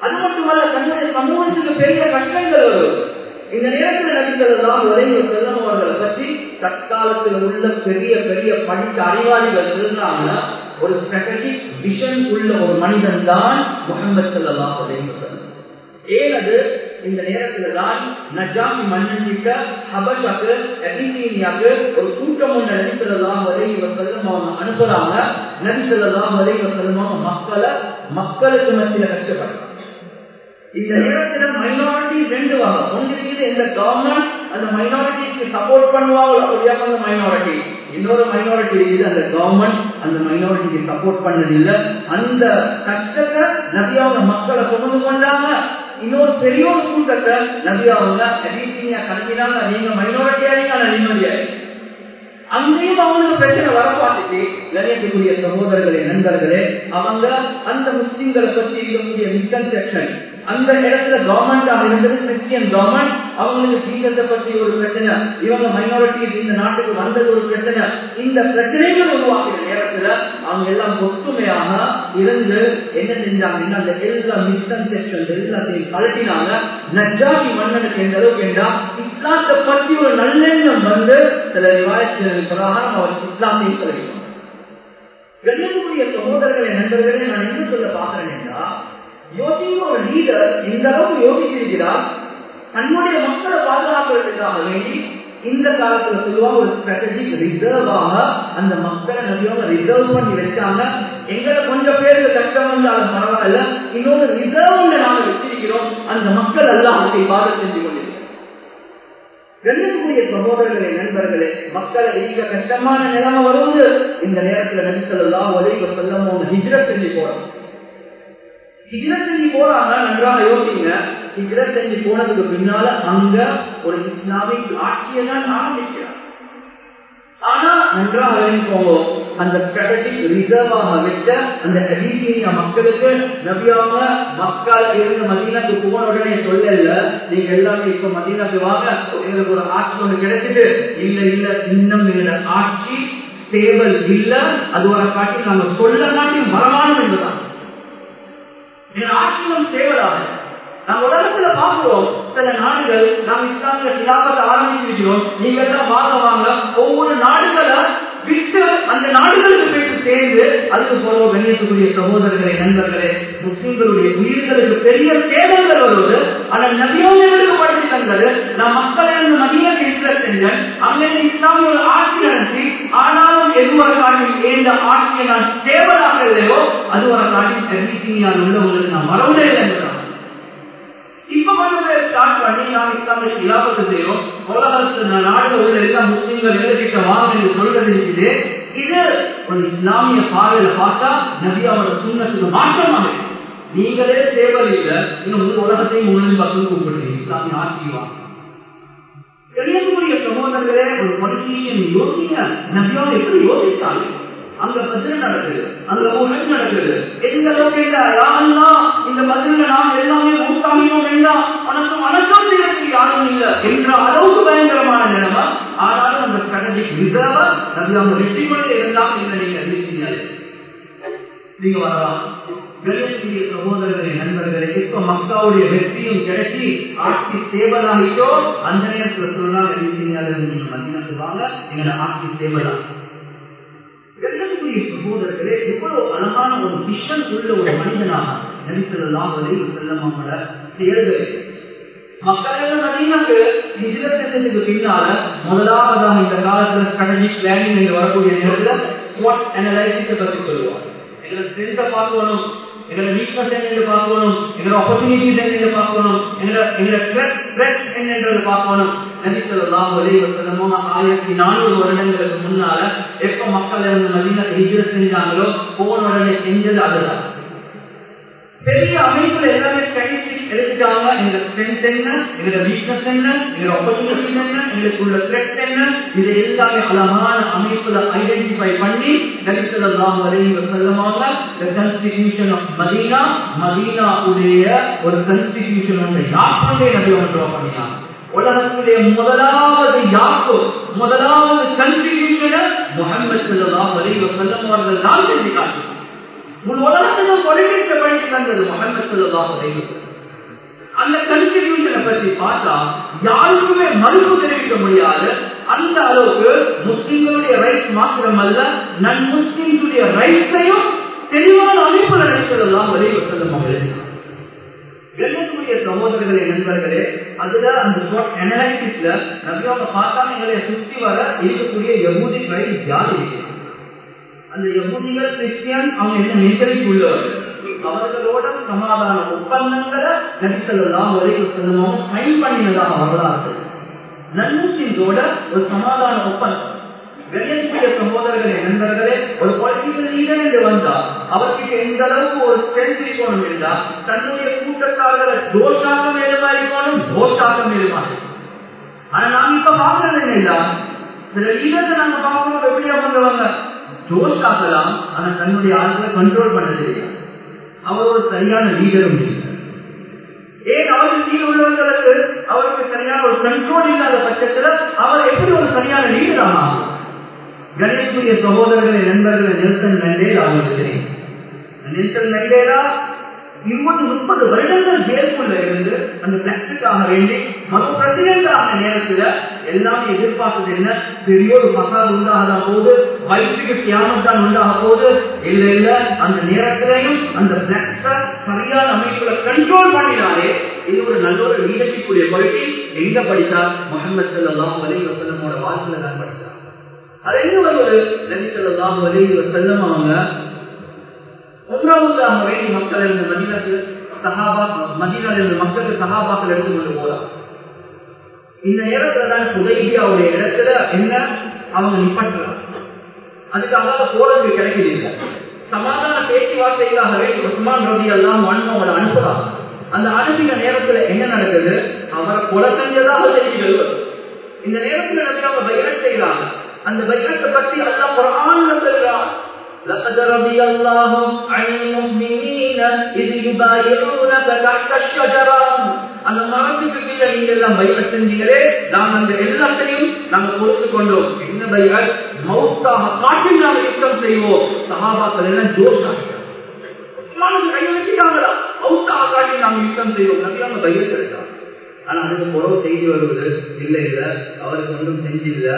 அது மட்டுமல்ல தன்னுடைய சமூகத்துக்கு பெரிய கஷ்டங்கள் வரும். இந்த நேரத்தில் நடித்ததுதான் எல்லாம் உலகில் செல்லும் அவர்களை பற்றி தற்காலத்தில் உள்ள பெரிய பெரிய படித்த அறிவாளிகள் இருந்தாங்கன்னா ஒரு ஸ்ட்ராட்டஜிக் விஷன் உள்ள ஒரு மனிதன் தான் முகமது செல்லலாம் உலகில் ஏனது இந்த நேரத்தில் தான் நஜாமி மன்னன் ஹபஷாக்கு ஒரு கூட்டம் ஒன்று வரை இவர் செல்லும் அவங்க அனுப்புறாங்க. நடித்ததெல்லாம் வரை இவர் செல்லும் மக்களை மக்களுக்கு மத்தியில் கஷ்டப்படுறாங்க. இந்த நேரத்துல மைனாரிட்டி ரெண்டு வகை ஒன்றிற்கு இந்த கவர்மெண்ட் அந்த மைனாரிட்டிக்கு சப்போர்ட் பண்ணுவாங்களோ அந்த மைனாரிட்டி இன்னொரு மைனாரிட்டி இருக்குது அந்த கவர்மெண்ட் அந்த மைனாரிட்டிக்கு சப்போர்ட் பண்ணதில்லை. அந்த கஷ்டத்தை நதியாக மக்களை சுமந்து கொண்டாங்க இன்னொரு பெரிய ஒரு கூட்டத்தை நதியாவுங்க அதிசீனியா கலப்பினாங்க நீங்க மைனாரிட்டியா நீங்க நிம்மதியா அங்கேயும் அவங்களுக்கு பிரச்சனை வர பார்த்துட்டு கணியத்துக்குரிய சகோதரர்களே நண்பர்களே அவங்க அந்த முஸ்லிம்களை பற்றி இருக்கக்கூடிய மிஸ்கன்செப்ஷன் அந்த இடத்துல கவர்மெண்ட் இருந்தது கிறிஸ்டியன் கவர்மெண்ட் அவங்களுக்கு ஜீசத்தை பற்றி ஒரு பிரச்சனை. இவங்க மைனாரிட்டிஸ் இந்த நாட்டுக்கு வந்தது ஒரு பிரச்சனை. இந்த பிரச்சனைகள் உருவாக்குற நேரத்துல அவங்க எல்லாம் ஒற்றுமையாக இருந்து என்ன செஞ்சாங்கன்னா அந்த எல்லா மிஸ்கன்செப்ஷன் எல்லாத்தையும் கலட்டினாங்க நஜாதி மன்னனுக்கு எந்த அளவுக்கு என்றா இஸ்லாத்தை பற்றி ஒரு நல்லெண்ணம் வந்து சில விவாதத்தின் பிரகாரம் அவர் இஸ்லாத்தையும் கலட்டினார் கண்ணியத்துக்குரிய சகோதரர்களை நண்பர்களே நான் என்ன சொல்ல பாக்குறேன் என்றா யோசிக்கும் ஒரு லீடர் இந்த அளவுக்கு யோசிச்சிருக்கிறார் தன்னுடைய மக்களை பாதுகாப்பதற்காக வேண்டி இந்த காலத்துல சொல்லுவாங்க ஒரு ஸ்ட்ராட்டஜிக் ரிசர்வாக அந்த மக்களை நம்பியவங்க ரிசர்வ் பண்ணி வச்சாங்க. எங்களை கொஞ்சம் பேருக்கு கஷ்டம் வந்தாலும் பரவாயில்ல இன்னொரு ரிசர்வ்ல நாங்க வச்சிருக்கிறோம். அந்த மக்கள் எல்லாம் அதை பாதை செஞ்சு கொண்டிருக்கிறோம் கண்ணுக்குரிய சகோதரர்களே நண்பர்களே மக்களை மிக கஷ்டமான நிலைமை வருவது இந்த நேரத்துல நடித்தலாம் ஒரே செல்லம் ஹிஜ்ரத் செஞ்சு போறோம். ஹிஜ்ரத் செஞ்சு போறாங்க நன்றாக யோசிங்க. ஹிஜ்ரத் செஞ்சு போனதுக்கு பின்னால அங்க ஒரு இஸ்லாமிக் ஆட்சியை தான் ஆரம்பிக்கிறார். ஆனா நன்றாக அறிவிப்போங்க அந்த ஸ்ட்ராட்டஜிக் ரிசர்வாக வச்ச அந்த அடிசீனிய மக்களுக்கு நபியாம மக்கள் இருந்து மதீனாக்கு போன உடனே சொல்லல நீங்க எல்லாமே இப்ப மதீனாக்கு வாங்க எங்களுக்கு ஒரு ஆட்சி ஒன்று கிடைச்சிட்டு. இல்ல இல்ல இன்னும் எங்களோட ஆட்சி ஸ்டேபிள் இல்ல அது ஒரு காட்டி நாங்க சொல்ல மாட்டி மரமானது என்பதான் என் ஆட்சியும் ஸ்டேபிளாக நம்ம உலகத்துல பார்க்கிறோம் சில நாடுகள் நாம் இஸ்லாமிய சிலாபத்தை ஆரம்பிச்சிருக்கிறோம் நீங்க எல்லாம் வாங்க வாங்க ஒவ்வொரு நாடுகளை விட்டு அந்த நாடுகளுக்கு போயிட்டு சேர்ந்து அதுக்கு போல கண்ணியத்துக்குரிய சகோதரர்களே நண்பர்களே முஸ்லிம்களுடைய உயிர்களுக்கு பெரிய சேதங்கள் வருவது ஆனால் நபியோர்களுக்கு படித்து தந்தது நான் மக்களை அந்த மதியத்தை இருக்கிற செஞ்சேன் அங்கிருந்து இஸ்லாமிய ஒரு ஆட்சி நடத்தி ஆனாலும் எதுவரை காட்டி ஏந்த ஆட்சியை நான் தேவலாக இல்லையோ அது ஒரு காட்டி தெரிவித்தீங்க உள்ளவங்களுக்கு நான் மறவுடே இல்லை இப்ப வந்து ஸ்டார்ட் பண்ணி நாம் இஸ்லாமிய இலாபத்தை செய்யறோம். உலகத்து உள்ள எல்லா முஸ்லீம்கள் எதிர்கிட்ட வாங்க சொல்றது இருக்குது. இது ஒரு இஸ்லாமிய பார்வையில பார்த்தா நபியாவோட சுண்ணத்துக்கு மாற்றமாக நீங்களே தேவையில்லை இன்னும் முழு உலகத்தையும் முழு பார்த்து கூப்பிடுறீங்க இஸ்லாமிய ஆட்சிவா கணியத்துக்குரிய ஒரு பணியை யோசிங்க. நபியாவை எப்படி யோசித்தாங்க அங்க பதில் நடக்குது. அங்க உலக நடக்குது. எந்த அளவுக்கு யாரெல்லாம் இந்த பதில நாம் எல்லாமே மூத்தாமியும் வேண்டாம் உனக்கு வணக்கம் செய்யறதுக்கு யாரும் இல்லை என்ற அளவுக்கு பயங்கரமான நிலைமை. ஆனாலும் அந்த ஸ்ட்ராட்டஜிக் ரிசர்வ நம்ம அவங்க வெற்றி கொண்டு இருந்தால் இந்த நீங்க அறிவிச்சீங்க நீங்க வரலாம் கணேசிய சகோதரர்களே நண்பர்களே இப்ப மக்காவுடைய வெற்றியும் கிடைச்சி ஆட்சி சேவலாகிட்டோ அந்த நேரத்தில் சொல்லலாம் அறிவிச்சீங்க நீங்க மதியம் சொல்லுவாங்க எங்களை ஆட்சி சேவலாகும் கண்ணுக்குரிய சகோதரர்களே எவ்வளவு அழகான ஒரு மிஷன் உள்ள ஒரு மனிதனாக நடித்ததெல்லாம் செல்லம் அவங்கள செயல்கள் மக்களெல்லாம் மதீனாக்கு ஹிஜ்ரத்துக்கு பின்னால முதலாவதாக இந்த காலத்துல ஸ்ட்ராட்டஜிக் பிளானிங் என்று வரக்கூடிய நேரத்துல ஸ்வாட் அனலைசிஸை பற்றி சொல்லுவாங்க எங்களை ஸ்ட்ரென்த்தை பார்க்கணும் எங்களை வீக்னஸ் என்னென்று பார்க்கணும் எங்களோட ஆப்பர்ச்சுனிட்டிஸ் என்னென்று பார்க்கணும் எங்களோட எங்களோட த்ரெட் என்னன்றது பார்க்கணும். நபிசல்லாம் ஒரே ஆயிரத்தி நானூறு வருடங்களுக்கு முன்னால எப்ப மக்கள் இருந்து மதின ஹிஜ்ர செஞ்சாங்களோ போன உடனே செஞ்சது அதுதான். பெரிய அமைப்புல எல்லாமே ஸ்டாட்டிஸ்டிக்ஸ் எடுத்துட்டாங்க. இந்த ஸ்ட்ரென்த் என்ன? இதுல வீக்னஸ் என்ன? இதுல ஆப்பர்ச்சுனிட்டிஸ் என்ன? இதுக்குள்ள த்ரெட் என்ன? இது எல்லாமே அழகான அமைப்புல ஐடென்டிஃபை பண்ணி நபிசல்லாம் ஒரே வசல்லமாக கான்ஸ்டிடியூஷன் ஆஃப் மதீனா மதீனா உடைய ஒரு கான்ஸ்டிடியூஷன் ஒன்றை யாருடைய நபி ஒன்று பண்ணினாங்க உலகத்திலே முதலாவது யாப்பு முதலாவது கன்ஸ்டிடியூஷனை முகமது செல்லலாம் அலி வசல்லம் அவர்கள் தான் செஞ்சு காட்டுவோம் முழு உலகத்துக்கும் பொலிட்டிக்ஸை படிச்சு தந்தது முகமது சொல்லலாம் அந்த கன்ஸ்டிடியூஷனை பற்றி பார்த்தா யாருக்குமே மறுப்பு தெரிவிக்க முடியாது அந்த அளவுக்கு முஸ்லிம்களுடைய ரைட் மாத்திரம் அல்ல நன் முஸ்லிம்களுடைய ரைட்ஸையும் தெளிவான அமைப்புல நினைச்சதெல்லாம் வலிவு செல்லும் கண்ணியத்துக்குரிய சகோதரர்களே நண்பர்களே அதுல அந்த அனாலிசிஸ்ல நபியாவை பார்த்தா எங்களை சுற்றி வர இருக்கக்கூடிய யகுதி ரைட் யார் இருக்கிறாங்க? அந்த யகுதிகள் கிறிஸ்டியன் அவங்க என்ன நெருக்கடிக்கு உள்ளவர்கள் அவர்களோட சமாதான ஒப்பந்தங்களை நடித்தலாம் வரைக்கும் செல்லணும் சைன் பண்ணினதாக வரலாறு. நன்முஸ்லிம்ஸோட ஒரு சமாதான ஒப்பந்தம். கண்ணியக்கூடிய சகோதரர்களே நண்பர்களே ஒரு பொலிட்டிக்கல் லீடர் என்று வந்தா அவருக்கு எந்த அளவுக்கு ஒரு ஸ்ட்ரென்த் இருக்கணும் என்றா தன்னுடைய கூட்டத்தார்களை தோஷாக்க மேலுமா இருக்கணும்? தோஷாக்க மேலுமா ஆனா நாங்க இப்ப பாக்குறது என்னடா சில லீடர்ஸ் நாங்க பார்க்கணும் எப்படியா ஜோஷ் ஜோஷாக்கலாம் ஆனா தன்னுடைய ஆட்களை கண்ட்ரோல் பண்ண தெரியாது அவர் ஒரு சரியான லீடரும் இல்லை. ஏன் அவருக்கு கீழ் உள்ளவர்களுக்கு அவருக்கு சரியான ஒரு கண்ட்ரோல் இல்லாத பட்சத்தில் அவர் எப்படி ஒரு சரியான லீடர் ஆகும் கணேஷ்குரிய சகோதரர்களை நண்பர்களை நெல்சன் நண்டேல் அவங்களுக்கு தெரியும் நெல்சன் நண்டேலா இருபது முப்பது வருடங்கள் ஜெயிலுக்குள்ள இருந்து அந்த பிளக்ஸுக்காக வேண்டி மறு பிரசிடென்ட் நேரத்தில் நேரத்துல எல்லாமே எதிர்பார்த்தது என்ன? பெரிய ஒரு மசால் உண்டாக போது வயிற்றுக்கு தியானம் தான் உண்டாக போது இல்ல இல்ல அந்த நேரத்திலையும் அந்த பிளக்ஸ சரியான அமைப்புல கண்ட்ரோல் பண்ணினாலே இது ஒரு நல்ல ஒரு லீடர்ஷிப் உடைய குவாலிட்டி எங்க படித்தா? முகமது செல்லாம் வலி வசனமோட வாழ்க்கையில தான் படித்தார் அது என்ன ஒரு நபி செல்லாம் வலி வசல்லம் அவங்க உம்ராவுக்காக வேண்டி மக்கள் இந்த மதினத்து சஹாபா மதினால் இருந்த மக்களுக்கு சஹாபாக்கள் எடுத்து கொண்டு போறாங்க. இந்த நேரத்துல தான் உதவியாவுடைய இடத்துல என்ன? அவங்க நிப்பட்டுறாங்க. அதுக்காக போறது கிடைக்குது இல்லை. சமாதான பேச்சுவார்த்தைக்காக வேண்டி உஸ்மான் ரவி எல்லாம் மண்ணோட அனுப்புறாங்க. அந்த அனுப்பின நேரத்துல என்ன நடக்குது? அவரை கொலை செஞ்சதாக செய்திகள் இந்த நேரத்துல நபி அவங்க பயிரட் செய்யறாங்க அந்த பயிரத்தை பற்றி அல்லா குரான்ல சொல்றான். لقد رضي الله عن المؤمنين إذ يبايعونك تحت الشجرة அந்த மரத்துக்கு கீழே நீங்க எல்லாம் பைபட் செஞ்சீங்களே நாங்க அந்த எல்லாத்தையும் நாங்க பொறுத்து கொண்டோம் என்ன பைபட் மௌத்தாக காட்டில் நாங்க யுத்தம் செய்வோம் சகாபாக்கள் எல்லாம் ஜோஷ் கையை வச்சுட்டாங்களா மௌத்தாக காட்டி நாங்க யுத்தம் செய்வோம் நம்பியாங்க பைபட் எடுத்தாங்க ஆனா அதுக்கு புறவு செய்தி வருவது இல்ல இல்ல அவருக்கு ஒன்றும் செஞ்சில்ல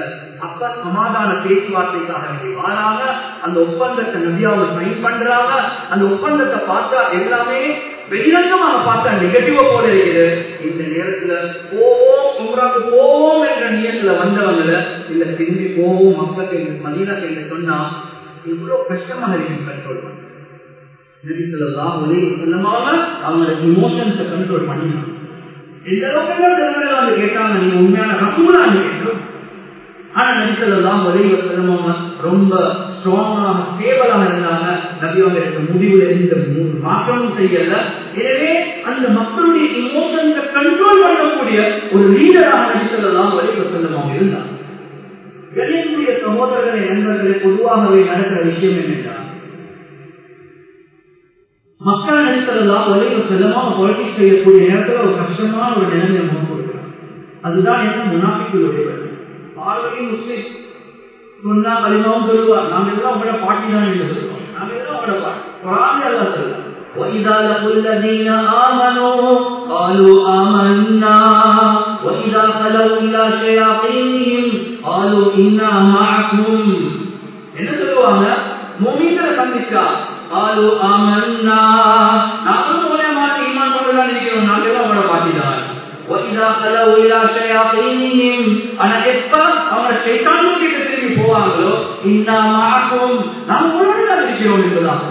அப்ப சமாதான பேச்சுவார்த்தைக்காக வேண்டி வாராங்க அந்த ஒப்பந்தத்தை நபியாவை சைன் பண்றாங்க. அந்த ஒப்பந்தத்தை பார்த்தா எல்லாமே வெளிரங்கமாக பார்த்தா நெகட்டிவா போல இருக்குது. இந்த நேரத்துல போவோம் உம்ராக்கு போவோம் என்ற நியத்துல வந்தவங்கள இல்ல திரும்பி போவோம் மக்களுக்கு மதீனா கையில சொன்னா இவ்வளவு கஷ்டமாக இருக்கு கண்ட்ரோல் பண்ண. நெரிசலாம் ஒரே சொல்லமாக அவங்களோட இமோஷன்ஸை கண்ட்ரோல் பண்ணினாங்க எந்த அளவுக்கு கேட்டாங்க நீங்க உண்மையான ரசூலான்னு கேட்டோம். ஆனா நடித்ததெல்லாம் ஒரே சிரமமா ரொம்ப ஸ்ட்ராங்காக ஸ்டேபிளாக இருந்தாங்க. நபியவங்க எடுத்த முடிவுல எந்த மாற்றமும் செய்யல. எனவே அந்த மக்களுடைய இமோஷன்ஸை கண்ட்ரோல் பண்ணக்கூடிய ஒரு லீடராக நடித்ததெல்லாம் ஒரே செல்லமாக இருந்தாங்க. வெளியக்கூடிய சகோதரர்களை நண்பர்களை பொதுவாகவே நடக்கிற விஷயம் என்னென்றால் மக்கள் நினைத்ததெல்லாம் ஒரே செல்லமாக பொலிட்டிக்ஸ் செய்யக்கூடிய நேரத்தில் ஒரு கஷ்டமான ஒரு நிலைமை முகம் கொடுக்கிறார் அதுதான் என்ன? முனாஃபிக்குடைய பார்வையும் முஸ்லிம் சொன்னா கலிமாவும் சொல்லுவார் நாங்க எல்லாம் உங்களோட பாட்டி தான் என்று சொல்லுவோம் நாங்க எல்லாம் உங்களோட பாட்டி குரான் எல்லாம் சொல்லலாம் وإذا لقوا الذين آمنوا قالوا آمنا وإذا خلوا إلى شياطينهم قالوا إنا معكم என்ன சொல்லுவாங்க மூமீன்களை சந்திச்சா قالوا آمنا நாங்களும் ஒரே மாதிரி ஈமான் கொண்டுதான் இருக்கிறோம் நாங்க எல்லாம் உங்களோட பாட்டி ஆனா எப்ப அவங்க சைத்தானும் கிட்ட திரும்பி போவாங்களோ இந்த மாக்கும் நாம் உடனடியாக இருக்கிறோம் என்பதாக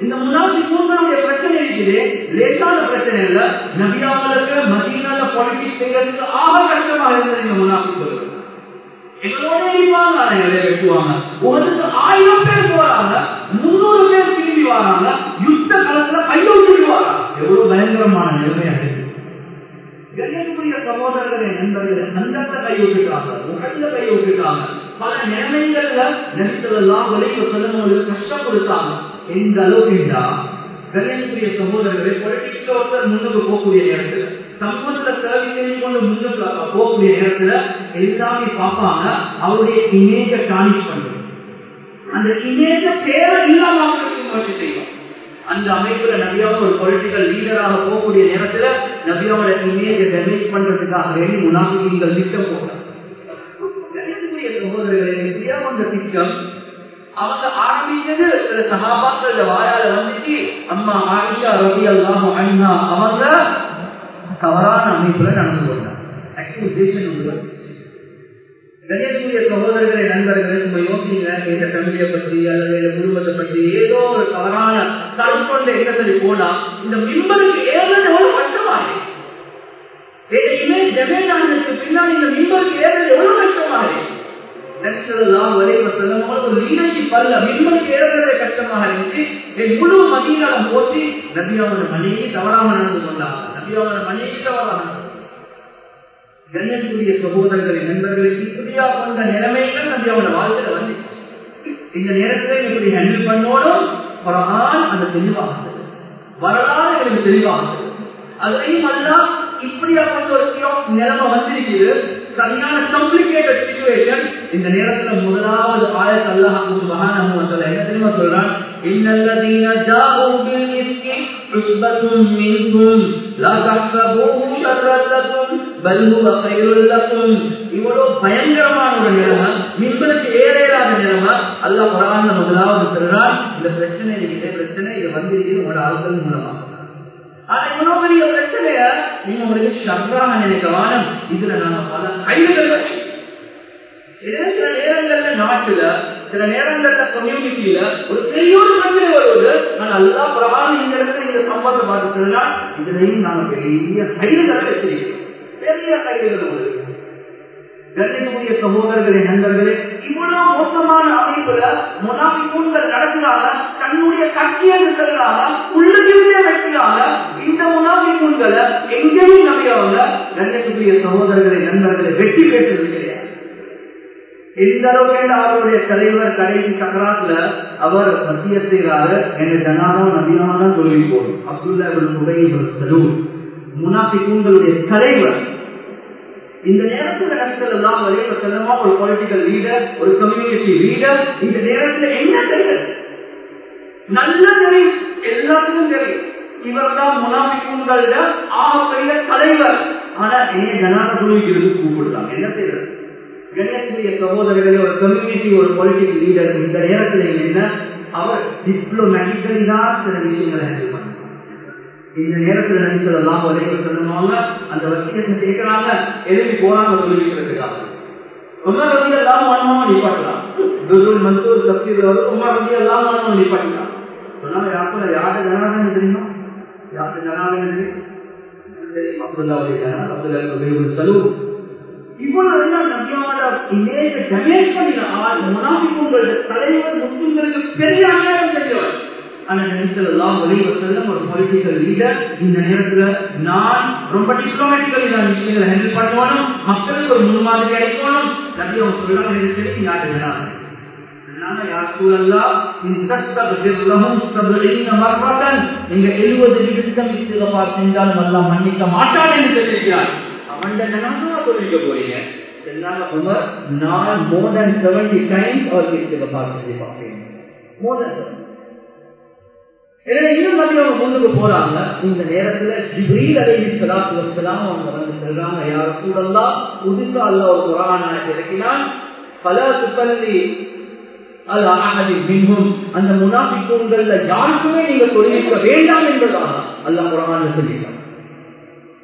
இந்த முதலாவது மூன்றாவது பிரச்சனை இருக்குது லேசான பிரச்சனை இல்ல நபியாவுக்கு மதியனால பொலிட்டிக்ஸ் செய்யறதுக்கு ஆக கஷ்டமா இருந்தது இந்த முன்னாடி ஆயிரம் பேர் போறாங்க முன்னூறு பேர் திரும்பி வராங்க யுத்த காலத்துல கையோட்டு வராங்க எவ்வளவு பயங்கரமான நிலைமையா இருக்கு கண்ணியத்துக்குரிய சகோதரர்களை நண்பர்கள் அந்தந்த கை உகந்த முகத்துல பல நிலைமைகள்ல நெரிசலெல்லாம் விளைவு செல்லவங்களுக்கு கஷ்டம் கொடுத்தாங்க எந்த அளவுக்குண்டா? கண்ணியத்துக்குரிய சகோதரர்களை பொலிட்டிக்ஸ்ல ஒருத்தர் முன்னுக்கு போகக்கூடிய நேரத்துல சமூகத்துல சேவை செய்து கொண்டு முன்னுக்கு போகக்கூடிய நேரத்துல எல்லாமே பார்ப்பாங்க அவருடைய இமேஜ டானிஷ் பண்றது. அந்த இமேஜ தேவை இல்லாம முயற்சி செய்வோம் அந்த அமைப்புல நபியாவும் ஒரு பொலிட்டிக்கல் லீடராக போகக்கூடிய நேரத்துல நபியாவோட இமேஜ் டெமேஜ் பண்றதுக்காக வேண்டி முனாஃபிகள் திட்டம் போட்டாங்க. சகோதரர்களே எப்படியா வந்த திட்டம் அவங்க ஆரம்பிச்சது சில சகாபாக்கள் வாயால வந்துச்சு. அம்மா ஆயிஷா ரவி அல்லாம அண்ணா அவங்க தவறான அமைப்புல நடந்து கொண்டாங்க. நண்பர்களை நம்ம யோசிங்க இந்த ஃபேமிலியை பற்றி அல்லது இந்த குடும்பத்தை பற்றி ஏதோ ஒரு தவறான கருப்பொண்ட எண்ணத்தில் போனா இந்த மின்பருக்கு ஏறது எவ்வளவு கஷ்டமாக பின்னாடி இந்த மின்பருக்கு ஏறது எவ்வளவு கஷ்டமாக இருந்துச்சு. முழு மதியாலம் போட்டி நபியாவோட மனைவி தவறாம நடந்து கொண்டாங்க நபியாவோட மனைவி தவறாக கண்ணியத்துக்குரிய சகோதரர்களை நண்பர்களை இப்படியா கொண்ட அது அவன வாழ்க்கை வந்து இந்த நேரத்துல இப்படி ஹேண்டில் பண்ணோடும் குரான் அந்த தெளிவாகுது. வரலாறு எனக்கு தெளிவாகுது. அதையும் அல்ல இப்படியா கொண்ட ஒரு நிலைமை வந்திருக்குது. சரியான காம்ப்ளிகேட்டட் சிச்சுவேஷன் இந்த நேரத்துல முதலாவது ஆயத் அல்லாஹ் சுப்ஹானஹு வ தஆலா என்ன தெரியுமா சொல்றான்? இன்னல்லதீன ஜாஉ பில் இஸ்கி உஸ்பத்தும் மின்கும் லா தஹ்சபூஹு ஷர்ரன் லக்கும் பல் ஹுவ கைருல் லக்கும் இவ்வளவு பயங்கரமான ஒரு நிலைமை மின்பருக்கு ஏறேறாத நிலைமை அல்லாஹ் குர்ஆன்ல முதலாவது சொல்றான் இந்த பிரச்சனை இருக்கிற பிரச்சனை இது வந்திருக்கு உங்களோட ஆட்கள் மூலமாக. ஆனா இவ்வளவு பெரிய பிரச்சனைய நீங்க உங்களுக்கு சர்க்காக நினைக்க வானம் இதுல நாங்க பல கைதுகள் சில நேரங்கள்ல நாட்டுல சில நேரங்கள்ல கம்யூனிட்டியில ஒரு பெரிய ஒரு பிரச்சனை வருவது நான் அல்லா பிரபாரம் இந்த இடத்துல இந்த சம்பந்தம் பார்த்துட்டா இதுலையும் நாங்க பெரிய கைதுகளை வச்சிருக்கோம். பெரிய கைதுகள் உங்களுக்கு கண்ணியக்கூடிய சகோதரர்களே நண்பர்களே இவ்வளவு மோசமான அமைப்புல முனாபிக்கூன்கள் நடத்தினால தன்னுடைய கட்சியை செல்றாங்க வெற்றியாக இந்த முனாபிக்கூன்களை எங்கேயும் நம்பியவங்க கண்ணியத்துக்குரிய சகோதரர்களை நண்பர்களை வெற்றி பெற்றது கிடையாது எந்த அளவுக்கு அவருடைய தலைவர் கடைசி சக்கராத்துல அவர் மத்திய செய்கிறாரு என்ற ஜனாதம் தொழில் சொல்லி போடும். அப்துல்லா குபை சலூர் முனாபிக்கூன்களுடைய தலைவர் இந்த நேரத்தில் நபிகள் எல்லாம் வரைய செல்லமா ஒரு பொலிட்டிக்கல் லீடர் ஒரு கம்யூனிட்டி லீடர் இந்த நேரத்தில் என்ன தெரியும் நல்ல தெரியும் எல்லாத்துக்கும் தெரியும். இவர் தான் முனாபிக்குங்கள ஆக தலைவர். ஆனா என்ன ஜனாதிபதி இருந்து கூப்பிடுறாங்க. என்ன செய்யறது கணேசனுடைய சகோதரர்களே ஒரு கம்யூனிட்டி ஒரு பொலிட்டிக்கல் லீடர் இந்த நேரத்தில் என்ன? அவர் டிப்ளமேட்டிக்கலி தான் சில விஷயங்களை ஹேண்டில் பண்ணுறாங்க இந்த நேரத்தில் நடிச்சதெல்லாம் ஒரே சொன்னாங்க அந்த வசியத்தை கேட்கிறாங்க எழுதி போறாங்க சொல்லிக்கிறதுக்காக உமர் ரவி எல்லாம் மனமா நிப்பாட்டலாம். துருள் மந்தூர் சக்தியில் வந்து உமர் வந்து எல்லாம் மனமா நிப்பாட்டலாம். சொன்னாங்க யாருக்கும் யாரு ஜனாதன் தெரியும்? யாரு ஜனாதன் தெரியும்? அப்துல்லாவுடைய ஜனாத் அப்துல்லா சலூர் இவ்வளவு நபியோட ஆனா நினைச்சதெல்லாம் ஒரே செல்லும் ஒரு பொலிட்டிக்கல் லீடர் இந்த நேரத்துல நான் ரொம்ப டிப்ளமேட்டிக்கலி நான் விஷயங்களை ஹேண்டில் பண்ணணும் மக்களுக்கு ஒரு முன்மாதிரி அளிக்கணும் நபி அவங்க சொல்றாங்க தெரியும் யாரு ஜனாங்க எழுபது நிமிஷம் செஞ்சாலும் எல்லாம் மன்னிக்க மாட்டான் என்று தெரிவிக்கிறார். அவன் ஜனாக சொல்லிக்க போறீங்க? நான் மோர் தேன் செவன்டி டைம்ஸ் அவர் இஸ்திகபார் செஞ்சு மோர் தேன் எனவே இன்னும் மாதிரி அவங்க முன்னுக்கு போறாங்க. இந்த நேரத்துல ஜிப்ரீல் அலைஹி ஸலாத்து வஸலாம் அவங்க வந்து சொல்றாங்க யா ரசூலல்லாஹ் புதுசா அல்ல ஒரு குர்ஆன் ஆயத்தை இறக்கினான் ஃபலா துஸல்லி அலா அஹதி மின்ஹும். அந்த முனாஃபிகூன்கள்ல யாருக்குமே நீங்க தொழுவிக்க வேண்டாம் என்பதாக அல்ல குர்ஆன்ல சொல்லிட்டான்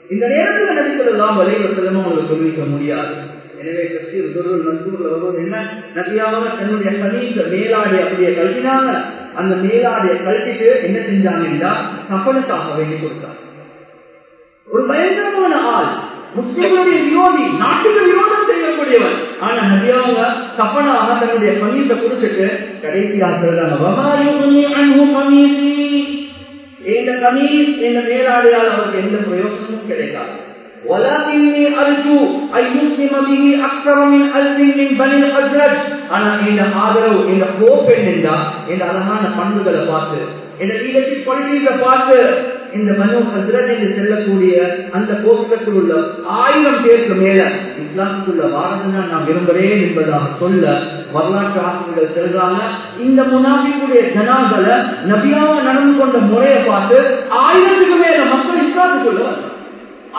இந்த நேரத்துல நபி ஸல்லல்லாஹு அலைஹி வஸல்லம் உங்களுக்கு தொழுவிக்க முடியாது. எனவே மன்சூர்ல வருவது என்ன? நபியாவது தன்னுடைய கனீச மேலாடி அப்படியே கல்வினாங்க அந்த மேலாடைய கல்விக்கு என்ன செஞ்சாங்க என்றால் கப்பலுக்காக வேண்டி கொடுத்தார் ஒரு பயங்கரமான ஆள். முஸ்லிம்களுடைய விரோதி நாட்டுக்கு விரோதம் செய்யக்கூடியவன். ஆனா நபியாவங்க கப்பலாக தன்னுடைய பணியத்தை கொடுத்துட்டு கடைசியாக சொல்றாங்க இந்த கமீஸ் இந்த மேலாடையால் அவருக்கு எந்த பிரயோசனமும் கிடைக்காது. ولكني أرجو أن يسلم به أكثر من ألف من بني الأزرج ஆனா இந்த ஆதரவு இந்த கோப் என்னென்றா இந்த அழகான பண்புகளை பார்த்து இந்த லீடர்ஷிப் குவாலிட்டிகளை பார்த்து இந்த மனு ஹசரத் என்று செல்லக்கூடிய அந்த கோபுரத்தில் உள்ள ஆயிரம் பேருக்கு மேல இஸ்லாமுக்குள்ள வாரதான் நான் விரும்புகிறேன் என்பதாக சொல்ல வரலாற்று ஆசிரியர்கள் சொல்றாங்க இந்த முனாபிக்குடைய ஜனாங்களை நபியாக நடந்து நடந்து கொண்ட முறையை பார்த்து ஆயிரத்துக்கு மேல மக்கள் இஸ்லாத்துக்குள்ள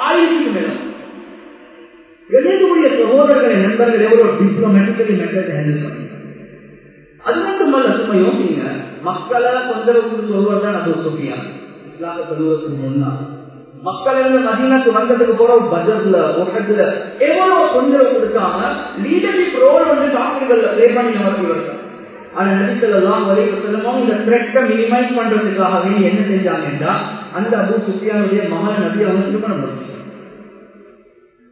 ஆயிரத்துக்கு மேல. வெளியக்கூடிய சகோதரர்களை நண்பர்கள் எவ்வளவு டிப்ளமேட்டிக்கலி மெத்தட் ஹேண்டில் அது மட்டுமல்ல சும்மா யோசிங்க. மக்களை தொந்தரவு சொல்வது தான் அது சொப்பியா இஸ்லாம சொல்வதற்கு முன்னால் மக்கள் இருந்து மதீனாக்கு வந்ததுக்கு போற பஜர்ல ஒட்டத்துல எவ்வளவு தொந்தரவு கொடுக்காம லீடர்ஷிப் ரோல் வந்து டாக்டர்கள் பிளே பண்ணி அவர்கள் ஆனா நடித்தலாம் வரை செல்லமும் இந்த த்ரெட்டை மினிமைஸ் பண்றதுக்காகவே என்ன செஞ்சாங்க அந்த அபு சுஃபியானுடைய மகன் நபி அவங்க திருமணம் முடிச்சாங்க.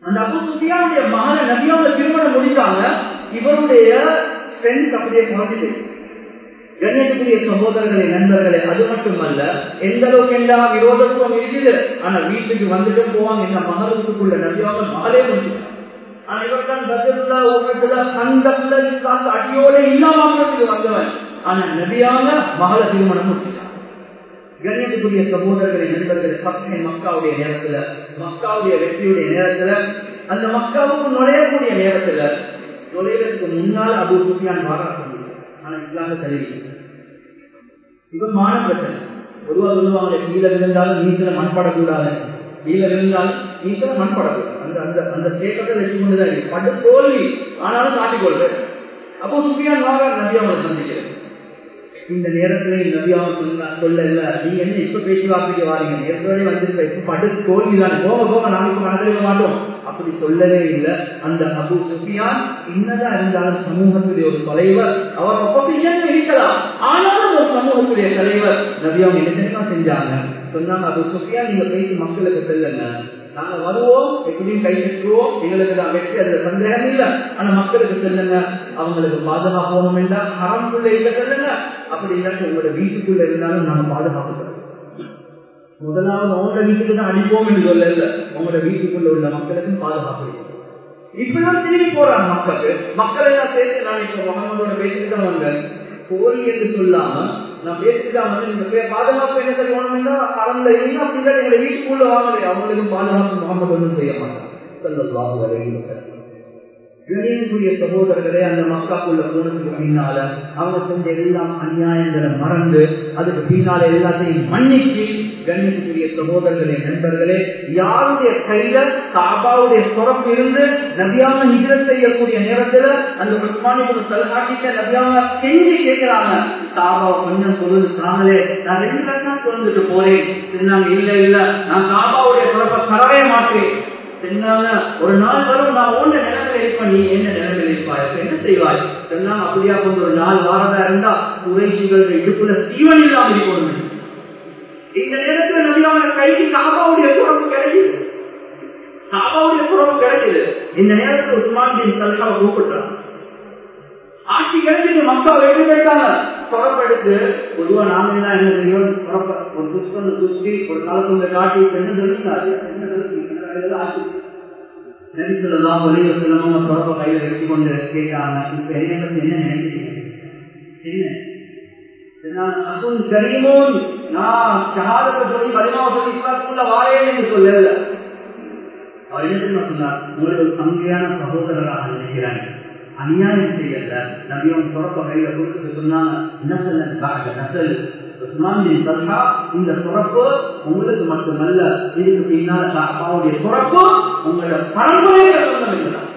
அந்த அபு சுஃபியானுடைய மகனை நபி அவங்க திருமணம் முடிச்சாங்க. இவருடைய ஸ்ட்ரென்த் அப்படியே குறைஞ்சிட்டு கண்ணியத்துக்குரிய சகோதரர்களே நண்பர்களே அது மட்டுமல்ல எந்த அளவுக்கு எல்லா விரோதத்துவம் இருக்குது ஆனா வீட்டுக்கு வந்துட்டு போவாங்க இந்த மகளுக்குள்ள நபியாக மகளே முடிச்சுட்டாங்க. ஆனா இவர்தான் பஜத்துல ஓட்டத்துல கண்டத்துல அடியோட இல்லாம வந்தவன் ஆனா நபியாக மகள திருமணம் முடிச்சுட்டான் கண்ணியத்துக்குரிய சகோதரர்களை நண்பர்கள் பத்தனை மக்காவுடைய நேரத்துல மக்காவுடைய வெற்றியுடைய நேரத்துல அந்த மக்காவுக்கு நுழையக்கூடிய நேரத்துல நுழைவதற்கு முன்னால் அபு சுஃபியான் வாராட்டம் ஆனா இஸ்லாம தெரிவிக்கும் இவன் மானப்பட்டது பொதுவா சொல்லுவாங்க கீழே விழுந்தாலும் நீச்சல மண்படக்கூடாது. கீழே விழுந்தாலும் நீச்சல மண்படக்கூடாது. அந்த அந்த அந்த சேக்கத்தை வச்சு கொண்டுதான் படு தோல்வி ஆனாலும் காட்டிக்கொள்வேன் அப்போ சுஃபியான் வாரா நபி அவங்களை சந்திக்கிறேன். இந்த நேரத்தில் நபியாவும் சொன்ன சொல்ல நீ என்ன இப்ப பேச்சுவார்த்தைக்கு வாரீங்க? ஏற்கனவே வந்திருக்க இப்ப படு தோல்விதான் போக போக நாளைக்கு மனதில் மாட்டோம். அப்படி சொல்லவே இல்லை. அந்த அபு சுஃபியான் என்னதான் இருந்தாலும் சமூகத்துடைய ஒரு தலைவர். அவர் ஒப்பீனியன் இருக்கலாம். ஆனாலும் ஒரு சமூகத்துடைய தலைவர். நபியாவும் என்ன தெரியுமா செஞ்சாங்க? சொன்னாங்க அபு சுஃபியான் நீங்க பேசி மக்களுக்கு செல்லல நாங்க வருவோம் எப்படியும் கை கட்டுவோம் எங்களுக்கு தான் வெற்றி அதுல சந்தேகம் இல்லை. ஆனா மக்களுக்கு சொல்லுங்க அவங்களுக்கு பாதுகாப்போம் போகணும் என்றால் ஹரம்குள்ள இல்ல சொல்லுங்க. அப்படி இல்லாட்டி உங்களோட வீட்டுக்குள்ள இருந்தாலும் நாங்க பாதுகாப்பு முதலாவது உங்களோட வீட்டுக்கு தான் அடிப்போம் என்று சொல்ல இல்ல உங்களோட வீட்டுக்குள்ள உள்ள மக்களுக்கும் பாதுகாப்பு இப்படிதான் திரும்பி போறாங்க மக்களுக்கு. மக்களை எல்லாம் சேர்த்து நான் இப்ப முகமதோட பேசிட்டு தான் வந்தேன். போலி என்று சொல்லாம நான் பேசிதான் வந்து நீங்க பாதுகாப்பு என்ன செய்யணும்னா அவங்க என்ன அப்படின்னா எங்களை வீட்டுக்குள்ள வாங்கலையே அவங்களுக்கும் பாதுகாப்பு முகமது ஒன்றும் செய்ய மாட்டாங்க கணியனுக்குரிய சகோதரர்களே அந்த மக்காக்குள்ள போனதுக்கு பின்னால அவங்க செஞ்ச எல்லாம் அநியாயங்களை மறந்து அதுக்கு பின்னால எல்லாத்தையும் மன்னிச்சு கண்ணியத்துக்குரிய சகோதரர்களே நண்பர்களே யாருடைய கையில காபாவுடைய சொரப்பு இருந்து நபியாம நிகழ செய்யக்கூடிய நேரத்துல அந்த உஸ்மானியோட சல்ஹாட்டிட்ட நபியாம கெஞ்சி கேட்கிறாங்க. காபாவை கொஞ்சம் சொல்லுது தாங்களே நான் ரெண்டு கட்டம் சொல்லிட்டு போறேன். சொன்னாங்க இல்ல இல்ல நான் காபாவுடைய சொரப்பை தரவே மாட்டேன். சொன்னாங்க ஒரு நாள் வரும் நான் ஒன்று நிலைமையில இருப்பேன் நீ என்ன நிலைமையில இருப்பாய் என்ன செய்வாய்? சொன்னாங்க அப்படியா கொண்டு ஒரு நாள் வாரதா இருந்தா குறைச்சிகள் இடுப்புல தீவன் இல்லாமல் இருக்கணும் இந்த நேரத்துல நபியாவோட கைக்கு காபாவுடைய குறவு கிடைக்குது. காபாவுடைய குறவு கிடைக்குது. இந்த நேரத்துல உஸ்மான் பின் சல்காவை கூப்பிடுறான். ஆட்சி கிடைச்சிட்டு மக்கள் வெற்றி போயிட்டாங்க. புறப்படுத்து பொதுவா நாம என்ன தெரியும் ஒரு துஷ்டம் துஷ்டி ஒரு காலத்துல காட்டி என்ன சொல்லுங்க என்ன சொல்லுங்க ஆட்சி நெரிசலாம் வழியில் செல்லணும் புறப்ப கையில வச்சு கொண்டு இப்ப என்ன என்ன நினைக்கிறீங்க? தங்கையான சகோதரராக நினைக்கிறாங்க அநியாயம் செய்யல. நபியும் கையில கொடுத்து சொன்னாங்க. நசல் நசல். இந்த சுரப்பு உங்களுக்கு மட்டுமல்ல இதுக்கு பின்னால் அப்பாவுடைய துறப்பு உங்களோட பரம்பரையில சொந்தம்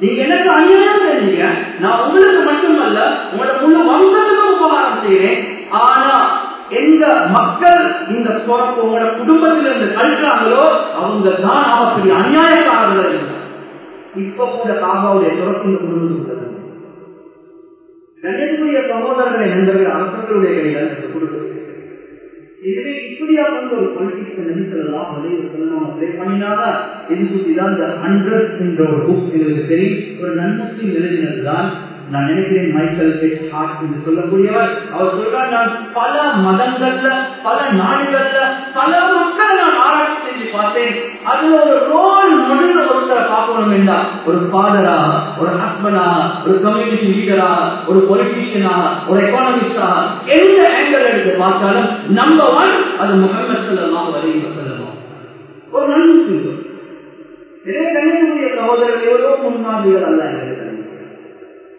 நீங்க எனக்கு அநியாயம் செஞ்சீங்க நான் உங்களுக்கு மட்டுமல்ல உங்களோட முழு வம்சத்துக்கும் உபகாரம் செய்யறேன் ஆனா எந்த மக்கள் இந்த சுரப்பு உங்களோட குடும்பத்தில் இருந்து கழிக்கிறாங்களோ அவங்க தான் அப்படி அநியாயக்காரர்கள் இப்ப கூட காபாவுடைய சுரப்பு இந்த குடும்பத்துக்கு கண்ணியத்துக்குரிய சகோதரர்களை நண்பர்கள் அரசர்களுடைய கையில் கொடுக்கிறது இதுவே இப்படியா வந்து ஒரு பொலிட்டிக்ஸ் நினைக்கிறதா வழியை சொல்லணும் அப்ளை பண்ணினாதா இது சுற்றிதான் இந்த ஹண்ட்ரட் என்ற ஒரு புக் எங்களுக்கு தெரியும். ஒரு நன்முஸ்லிம் எழுதினதுதான் நான் நினைக்கிறேன் மைக்கேல் ஹார்ட் என்று சொல்லக்கூடியவர். அவர் சொல்றார் நான் பல மதங்கள்ல பல நாடுகள்ல பல மக்கள் நான் ஆராய்ச்சி செஞ்சு பார்த்தேன். அது ஒரு ரோல் மொழியில ஒருத்தரை பார்க்கணும் என்றா ஒரு ஃபாதரா ஒரு ஹஸ்பண்டா ஒரு கம்யூனிட்டி லீடரா ஒரு பொலிட்டீஷியனா ஒரு எக்கானமிஸ்டா எந்த ஆங்கிள் எடுத்து பார்த்தாலும் நம்பர் ஒன் அது முகமது சல்லல்லாஹு அலைஹி வஸல்லம். ஒரு நன்மை நன்முஸ்லிம் இதே கண்ணியக்கூடிய சகோதரர்கள் எவ்வளோ முன்மாதிரிகள் அல்ல எங்களுக்கு.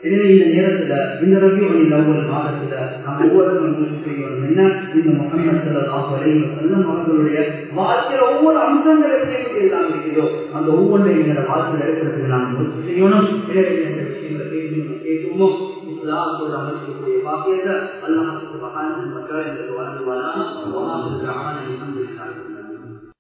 எனவே இந்த நேரத்துல இந்த ரவியோனில் ஒவ்வொரு மாதத்துல நாம் ஒவ்வொருவரும் முயற்சி செய்யணும் என்ன? இந்த முகமது சல்லாஹ் அலைஹி வஸல்லம் அவர்களுடைய வாழ்க்கையில ஒவ்வொரு அம்சங்கள் எப்படி எல்லாம் இருக்கிறதோ அந்த ஒவ்வொன்றையும் எங்களோட வாழ்க்கையில் எடுக்கிறதுக்கு நாம் முயற்சி செய்யணும். எனவே இந்த விஷயங்களை பேசணும் கேட்குவோம் இஸ்லாத்தோட அமைச்சக்கூடிய பாக்கியத்தை அல்லாஹ் சுபஹானஹு வ தஆலா எங்களுக்கு வழங்குவானா